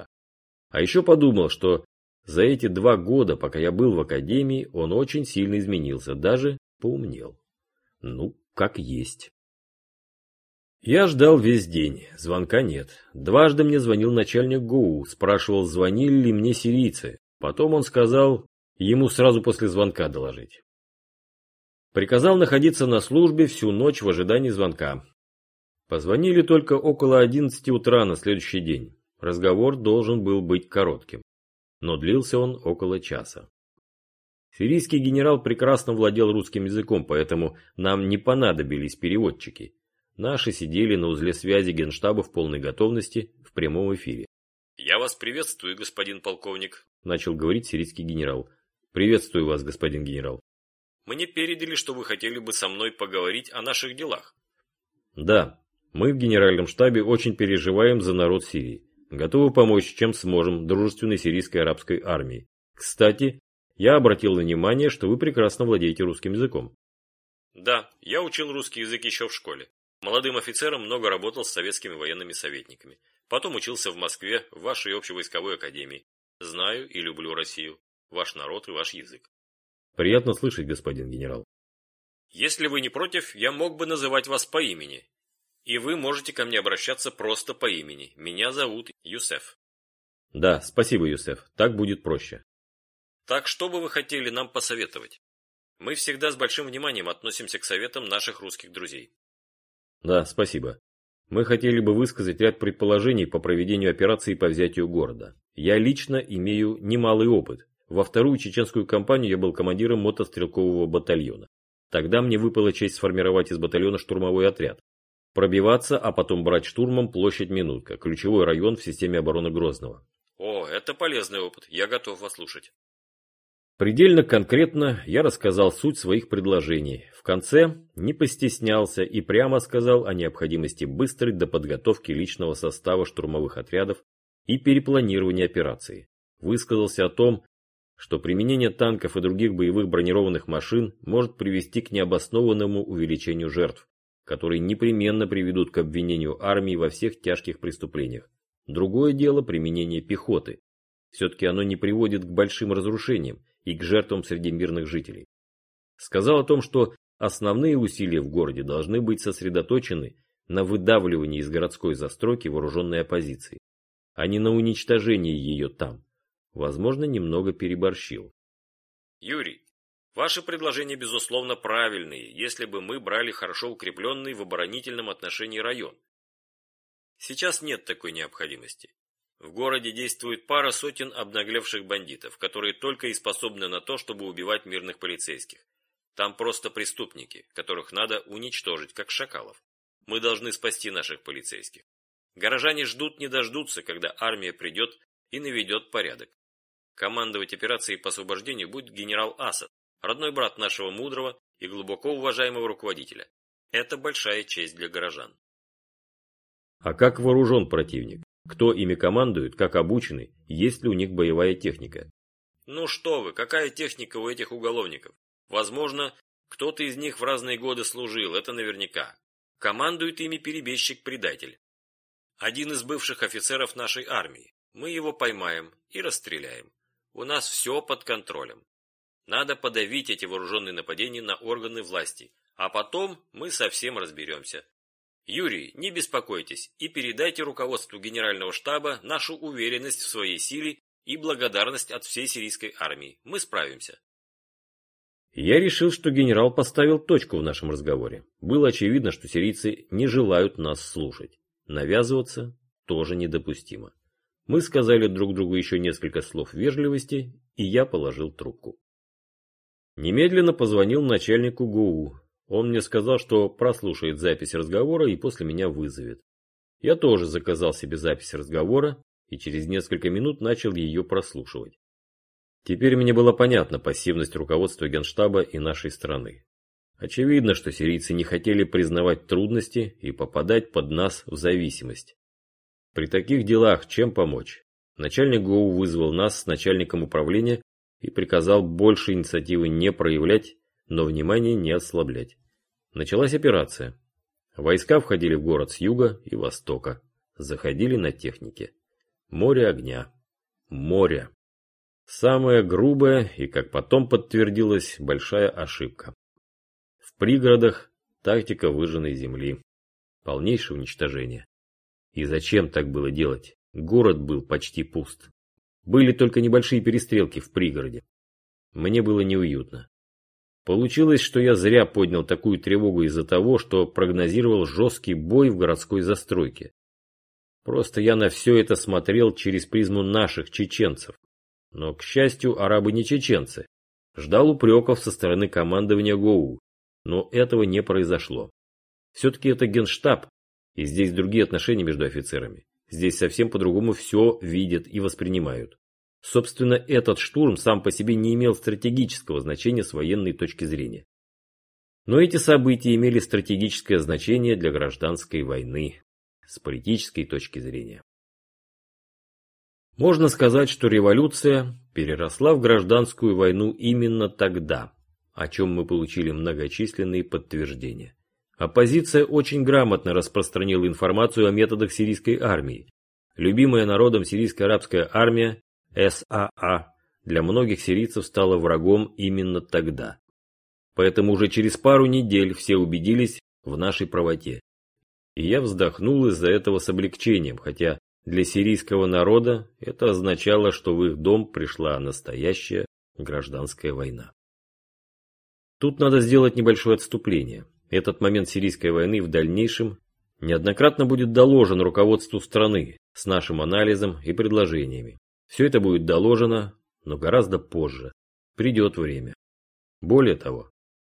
А еще подумал, что за эти два года, пока я был в академии, он очень сильно изменился, даже поумнел. Ну, как есть. Я ждал весь день, звонка нет. Дважды мне звонил начальник ГУ, спрашивал, звонили ли мне сирийцы. Потом он сказал, ему сразу после звонка доложить. Приказал находиться на службе всю ночь в ожидании звонка. Позвонили только около 11 утра на следующий день. Разговор должен был быть коротким, но длился он около часа. Сирийский генерал прекрасно владел русским языком, поэтому нам не понадобились переводчики. Наши сидели на узле связи генштаба в полной готовности в прямом эфире. «Я вас приветствую, господин полковник», – начал говорить сирийский генерал. «Приветствую вас, господин генерал». «Мне передали, что вы хотели бы со мной поговорить о наших делах». «Да, мы в генеральном штабе очень переживаем за народ Сирии. Готовы помочь, чем сможем, дружественной сирийской арабской армии. Кстати, я обратил внимание, что вы прекрасно владеете русским языком. Да, я учил русский язык еще в школе. Молодым офицером много работал с советскими военными советниками. Потом учился в Москве, в вашей общевойсковой академии. Знаю и люблю Россию, ваш народ и ваш язык. Приятно слышать, господин генерал. Если вы не против, я мог бы называть вас по имени. И вы можете ко мне обращаться просто по имени. Меня зовут Юсеф. Да, спасибо, Юсеф. Так будет проще. Так что бы вы хотели нам посоветовать? Мы всегда с большим вниманием относимся к советам наших русских друзей. Да, спасибо. Мы хотели бы высказать ряд предположений по проведению операции по взятию города. Я лично имею немалый опыт. Во вторую чеченскую кампанию я был командиром мотострелкового батальона. Тогда мне выпала честь сформировать из батальона штурмовой отряд. Пробиваться, а потом брать штурмом площадь Минутка, ключевой район в системе обороны Грозного. О, это полезный опыт, я готов вас слушать. Предельно конкретно я рассказал суть своих предложений. В конце не постеснялся и прямо сказал о необходимости быстрой доподготовки личного состава штурмовых отрядов и перепланирования операции. Высказался о том, что применение танков и других боевых бронированных машин может привести к необоснованному увеличению жертв, которые непременно приведут к обвинению армии во всех тяжких преступлениях. Другое дело применение пехоты. Все-таки оно не приводит к большим разрушениям и к жертвам среди мирных жителей. Сказал о том, что основные усилия в городе должны быть сосредоточены на выдавливании из городской застройки вооруженной оппозиции, а не на уничтожении ее там. Возможно, немного переборщил. Юрий, Ваши предложения, безусловно, правильные, если бы мы брали хорошо укрепленный в оборонительном отношении район. Сейчас нет такой необходимости. В городе действует пара сотен обнаглевших бандитов, которые только и способны на то, чтобы убивать мирных полицейских. Там просто преступники, которых надо уничтожить, как шакалов. Мы должны спасти наших полицейских. Горожане ждут не дождутся, когда армия придет и наведет порядок. Командовать операцией по освобождению будет генерал Асад, родной брат нашего мудрого и глубоко уважаемого руководителя. Это большая честь для горожан. А как вооружен противник? Кто ими командует, как обучены, есть ли у них боевая техника? Ну что вы, какая техника у этих уголовников? Возможно, кто-то из них в разные годы служил, это наверняка. Командует ими перебежчик-предатель. Один из бывших офицеров нашей армии. Мы его поймаем и расстреляем. У нас все под контролем. Надо подавить эти вооруженные нападения на органы власти, а потом мы совсем разберемся. Юрий, не беспокойтесь и передайте руководству генерального штаба нашу уверенность в своей силе и благодарность от всей сирийской армии. Мы справимся. Я решил, что генерал поставил точку в нашем разговоре. Было очевидно, что сирийцы не желают нас слушать. Навязываться тоже недопустимо. Мы сказали друг другу еще несколько слов вежливости, и я положил трубку. Немедленно позвонил начальнику ГУ. Он мне сказал, что прослушает запись разговора и после меня вызовет. Я тоже заказал себе запись разговора и через несколько минут начал ее прослушивать. Теперь мне была понятна пассивность руководства Генштаба и нашей страны. Очевидно, что сирийцы не хотели признавать трудности и попадать под нас в зависимость. При таких делах чем помочь? Начальник ГОУ вызвал нас с начальником управления и приказал больше инициативы не проявлять, но внимание не ослаблять. Началась операция. Войска входили в город с юга и востока, заходили на технике. Море огня. Море. Самая грубая и, как потом подтвердилось, большая ошибка. В пригородах тактика выжженной земли. Полнейшее уничтожение. И зачем так было делать? Город был почти пуст. Были только небольшие перестрелки в пригороде. Мне было неуютно. Получилось, что я зря поднял такую тревогу из-за того, что прогнозировал жесткий бой в городской застройке. Просто я на все это смотрел через призму наших чеченцев. Но, к счастью, арабы не чеченцы. Ждал упреков со стороны командования ГОУ, но этого не произошло. Все-таки это генштаб, и здесь другие отношения между офицерами. Здесь совсем по-другому все видят и воспринимают. Собственно, этот штурм сам по себе не имел стратегического значения с военной точки зрения. Но эти события имели стратегическое значение для гражданской войны с политической точки зрения. Можно сказать, что революция переросла в гражданскую войну именно тогда, о чем мы получили многочисленные подтверждения. Оппозиция очень грамотно распространила информацию о методах сирийской армии. Любимая народом сирийско-арабская армия, САА, для многих сирийцев стала врагом именно тогда. Поэтому уже через пару недель все убедились в нашей правоте. И я вздохнул из-за этого с облегчением, хотя для сирийского народа это означало, что в их дом пришла настоящая гражданская война. Тут надо сделать небольшое отступление. Этот момент сирийской войны в дальнейшем неоднократно будет доложен руководству страны с нашим анализом и предложениями. Все это будет доложено, но гораздо позже. Придет время. Более того,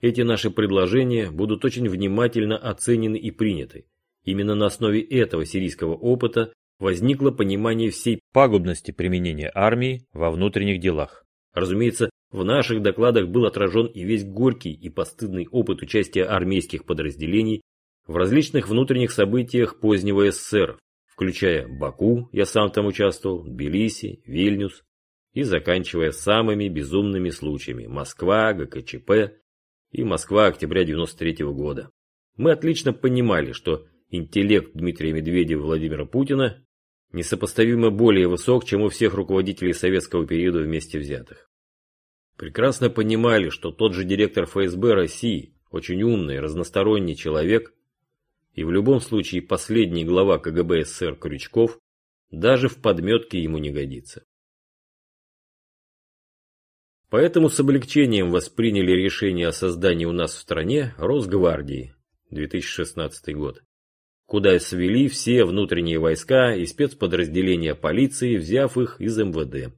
эти наши предложения будут очень внимательно оценены и приняты. Именно на основе этого сирийского опыта возникло понимание всей пагубности применения армии во внутренних делах. Разумеется, в наших докладах был отражен и весь горький и постыдный опыт участия армейских подразделений в различных внутренних событиях позднего СССР, включая Баку, я сам там участвовал, Тбилиси, Вильнюс, и заканчивая самыми безумными случаями Москва, ГКЧП и Москва октября 93 -го года. Мы отлично понимали, что интеллект Дмитрия Медведева и Владимира Путина несопоставимо более высок, чем у всех руководителей советского периода вместе взятых. Прекрасно понимали, что тот же директор ФСБ России, очень умный, разносторонний человек, и в любом случае последний глава КГБ СССР Крючков, даже в подметке ему не годится. Поэтому с облегчением восприняли решение о создании у нас в стране Росгвардии, 2016 год. куда свели все внутренние войска и спецподразделения полиции, взяв их из МВД.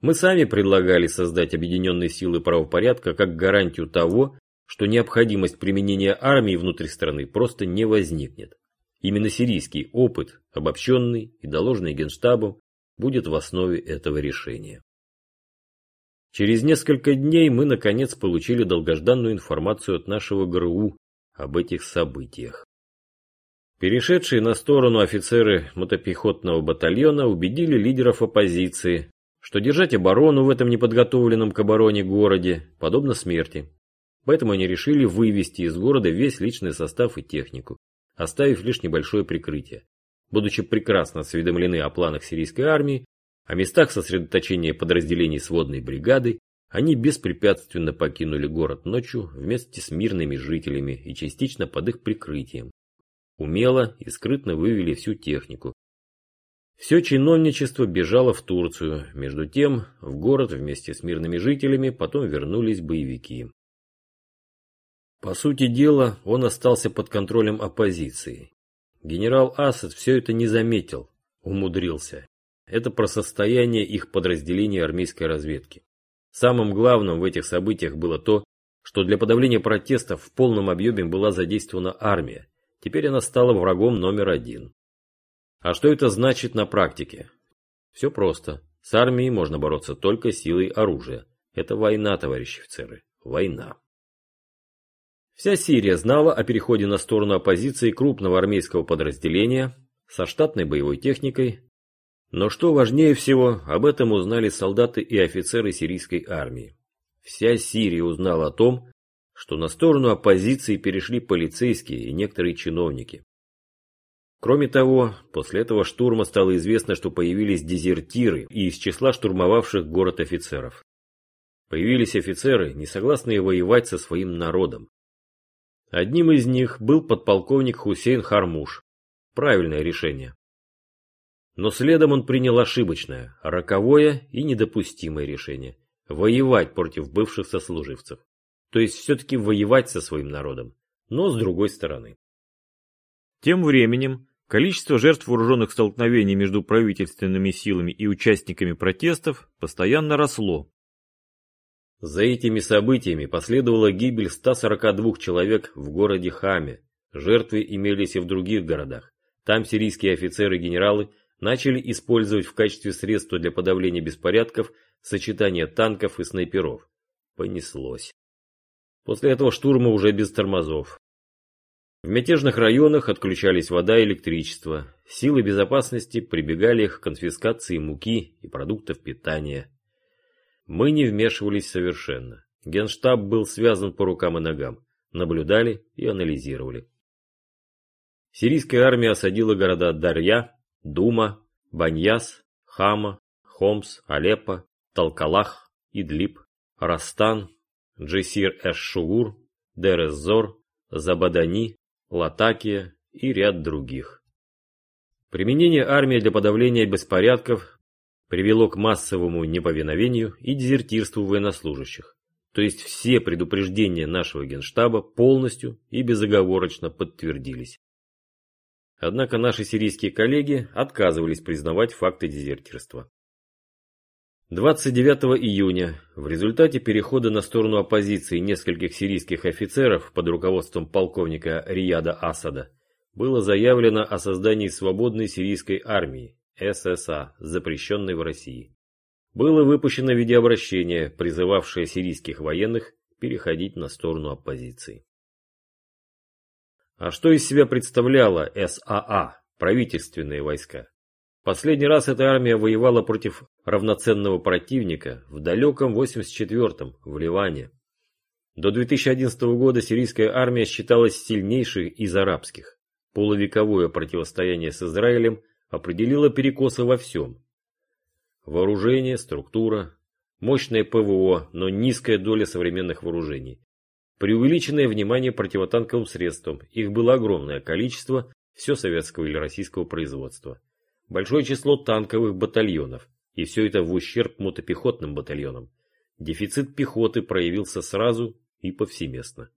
Мы сами предлагали создать объединенные силы правопорядка как гарантию того, что необходимость применения армии внутри страны просто не возникнет. Именно сирийский опыт, обобщенный и доложенный Генштабом, будет в основе этого решения. Через несколько дней мы наконец получили долгожданную информацию от нашего ГРУ об этих событиях. Перешедшие на сторону офицеры мотопехотного батальона убедили лидеров оппозиции, что держать оборону в этом неподготовленном к обороне городе подобно смерти. Поэтому они решили вывести из города весь личный состав и технику, оставив лишь небольшое прикрытие. Будучи прекрасно осведомлены о планах сирийской армии, о местах сосредоточения подразделений сводной бригады, они беспрепятственно покинули город ночью вместе с мирными жителями и частично под их прикрытием, умело и скрытно вывели всю технику. Все чиновничество бежало в Турцию, между тем в город вместе с мирными жителями потом вернулись боевики. По сути дела, он остался под контролем оппозиции. Генерал Асад все это не заметил, умудрился. Это про состояние их подразделений армейской разведки. Самым главным в этих событиях было то, что для подавления протестов в полном объеме была задействована армия, Теперь она стала врагом номер один. А что это значит на практике? Все просто. С армией можно бороться только силой оружия. Это война, товарищи офицеры. Война. Вся Сирия знала о переходе на сторону оппозиции крупного армейского подразделения со штатной боевой техникой. Но что важнее всего, об этом узнали солдаты и офицеры сирийской армии. Вся Сирия узнала о том, что на сторону оппозиции перешли полицейские и некоторые чиновники. Кроме того, после этого штурма стало известно, что появились дезертиры и из числа штурмовавших город офицеров. Появились офицеры, не согласные воевать со своим народом. Одним из них был подполковник Хусейн Хармуш. Правильное решение. Но следом он принял ошибочное, роковое и недопустимое решение – воевать против бывших сослуживцев то есть все-таки воевать со своим народом, но с другой стороны. Тем временем, количество жертв вооруженных столкновений между правительственными силами и участниками протестов постоянно росло. За этими событиями последовала гибель 142 человек в городе Хаме. Жертвы имелись и в других городах. Там сирийские офицеры и генералы начали использовать в качестве средства для подавления беспорядков сочетание танков и снайперов. Понеслось. После этого штурма уже без тормозов. В мятежных районах отключались вода и электричество. Силы безопасности прибегали к конфискации муки и продуктов питания. Мы не вмешивались совершенно. Генштаб был связан по рукам и ногам. Наблюдали и анализировали. Сирийская армия осадила города Дарья, Дума, Баньяс, Хама, Хомс, Алеппо, Талкалах, Идлиб, Растан, Джесир Эш-Шугур, Дер-эз-Зор, Забадани, Латакия и ряд других. Применение армии для подавления беспорядков привело к массовому неповиновению и дезертирству военнослужащих. То есть все предупреждения нашего генштаба полностью и безоговорочно подтвердились. Однако наши сирийские коллеги отказывались признавать факты дезертирства. 29 июня в результате перехода на сторону оппозиции нескольких сирийских офицеров под руководством полковника Рияда Асада было заявлено о создании свободной сирийской армии ССА, запрещенной в России. Было выпущено видеообращение, призывавшее сирийских военных переходить на сторону оппозиции. А что из себя представляла САА, правительственные войска? Последний раз эта армия воевала против равноценного противника в далеком 84-м в Ливане. До 2011 года сирийская армия считалась сильнейшей из арабских. Полувековое противостояние с Израилем определило перекосы во всем. Вооружение, структура, мощное ПВО, но низкая доля современных вооружений. Преувеличенное внимание противотанковым средствам, их было огромное количество, все советского или российского производства большое число танковых батальонов, и все это в ущерб мотопехотным батальонам. Дефицит пехоты проявился сразу и повсеместно.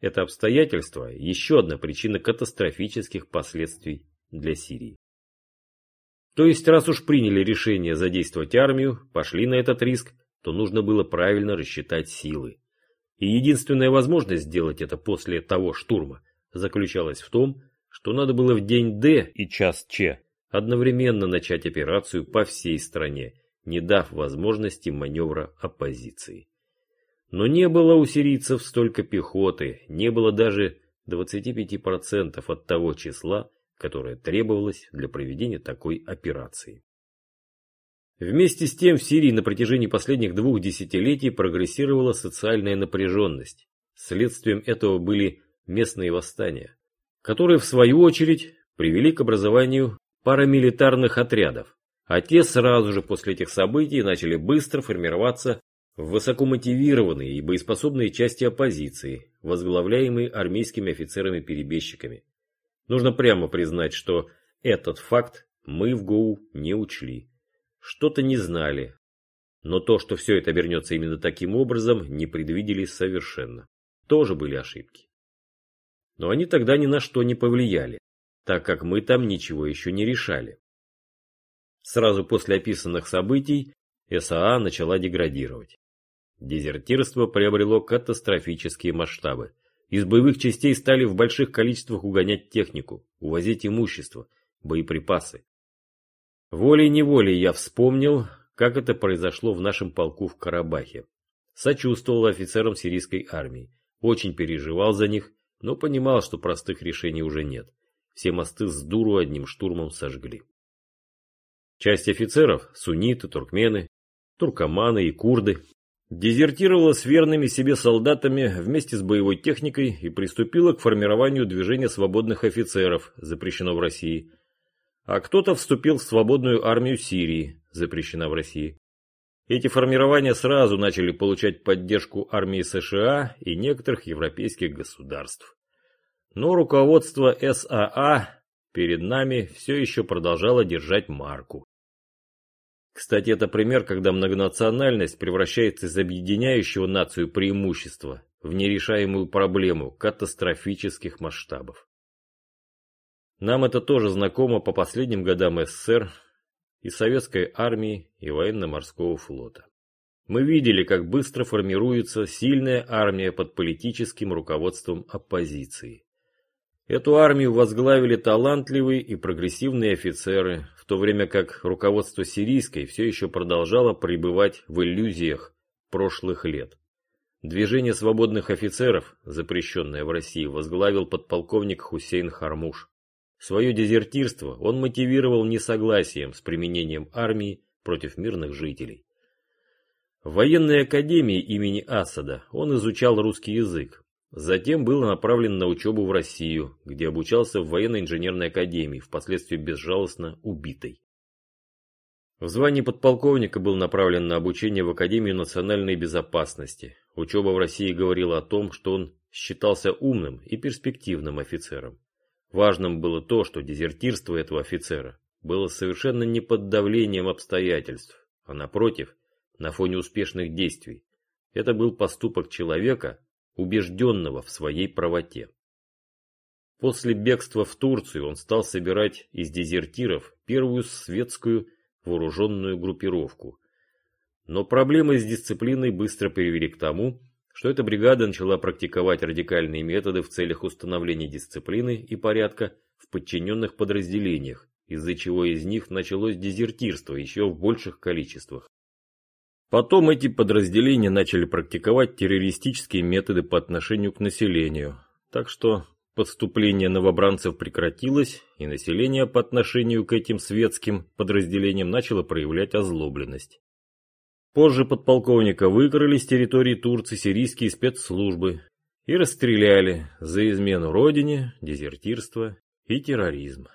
Это обстоятельство – еще одна причина катастрофических последствий для Сирии. То есть, раз уж приняли решение задействовать армию, пошли на этот риск, то нужно было правильно рассчитать силы. И единственная возможность сделать это после того штурма заключалась в том, что надо было в день Д и час Ч одновременно начать операцию по всей стране, не дав возможности маневра оппозиции. Но не было у сирийцев столько пехоты, не было даже 25% от того числа, которое требовалось для проведения такой операции. Вместе с тем в Сирии на протяжении последних двух десятилетий прогрессировала социальная напряженность. Следствием этого были местные восстания, которые в свою очередь привели к образованию парамилитарных отрядов, а те сразу же после этих событий начали быстро формироваться высокомотивированные и боеспособные части оппозиции, возглавляемые армейскими офицерами-перебежчиками. Нужно прямо признать, что этот факт мы в ГОУ не учли. Что-то не знали. Но то, что все это обернется именно таким образом, не предвидели совершенно. Тоже были ошибки. Но они тогда ни на что не повлияли, так как мы там ничего еще не решали. Сразу после описанных событий САА начала деградировать. Дезертирство приобрело катастрофические масштабы. Из боевых частей стали в больших количествах угонять технику, увозить имущество, боеприпасы. Волей-неволей я вспомнил, как это произошло в нашем полку в Карабахе. Сочувствовал офицерам сирийской армии, очень переживал за них, но понимал, что простых решений уже нет. Все мосты с дуру одним штурмом сожгли. Часть офицеров, сунниты, туркмены, туркоманы и курды, дезертировала с верными себе солдатами вместе с боевой техникой и приступила к формированию движения свободных офицеров, запрещено в России. А кто-то вступил в свободную армию Сирии, запрещена в России. Эти формирования сразу начали получать поддержку армии США и некоторых европейских государств. Но руководство САА перед нами все еще продолжало держать марку. Кстати, это пример, когда многонациональность превращается из объединяющего нацию преимущества в нерешаемую проблему катастрофических масштабов. Нам это тоже знакомо по последним годам СССР и советской армии и военно-морского флота. Мы видели, как быстро формируется сильная армия под политическим руководством оппозиции. Эту армию возглавили талантливые и прогрессивные офицеры, в то время как руководство сирийской все еще продолжало пребывать в иллюзиях прошлых лет. Движение свободных офицеров, запрещенное в России, возглавил подполковник Хусейн Хармуш. Свое дезертирство он мотивировал несогласием с применением армии против мирных жителей. В военной академии имени Асада он изучал русский язык, Затем был направлен на учебу в Россию, где обучался в военно-инженерной академии, впоследствии безжалостно убитой. В звании подполковника был направлен на обучение в Академию национальной безопасности. Учеба в России говорила о том, что он считался умным и перспективным офицером. Важным было то, что дезертирство этого офицера было совершенно не под давлением обстоятельств, а напротив, на фоне успешных действий. Это был поступок человека, убежденного в своей правоте. После бегства в Турцию он стал собирать из дезертиров первую светскую вооруженную группировку. Но проблемы с дисциплиной быстро привели к тому, что эта бригада начала практиковать радикальные методы в целях установления дисциплины и порядка в подчиненных подразделениях, из-за чего из них началось дезертирство еще в больших количествах. Потом эти подразделения начали практиковать террористические методы по отношению к населению, так что подступление новобранцев прекратилось, и население по отношению к этим светским подразделениям начало проявлять озлобленность. Позже подполковника выкрали с территории Турции сирийские спецслужбы и расстреляли за измену родине, дезертирство и терроризм.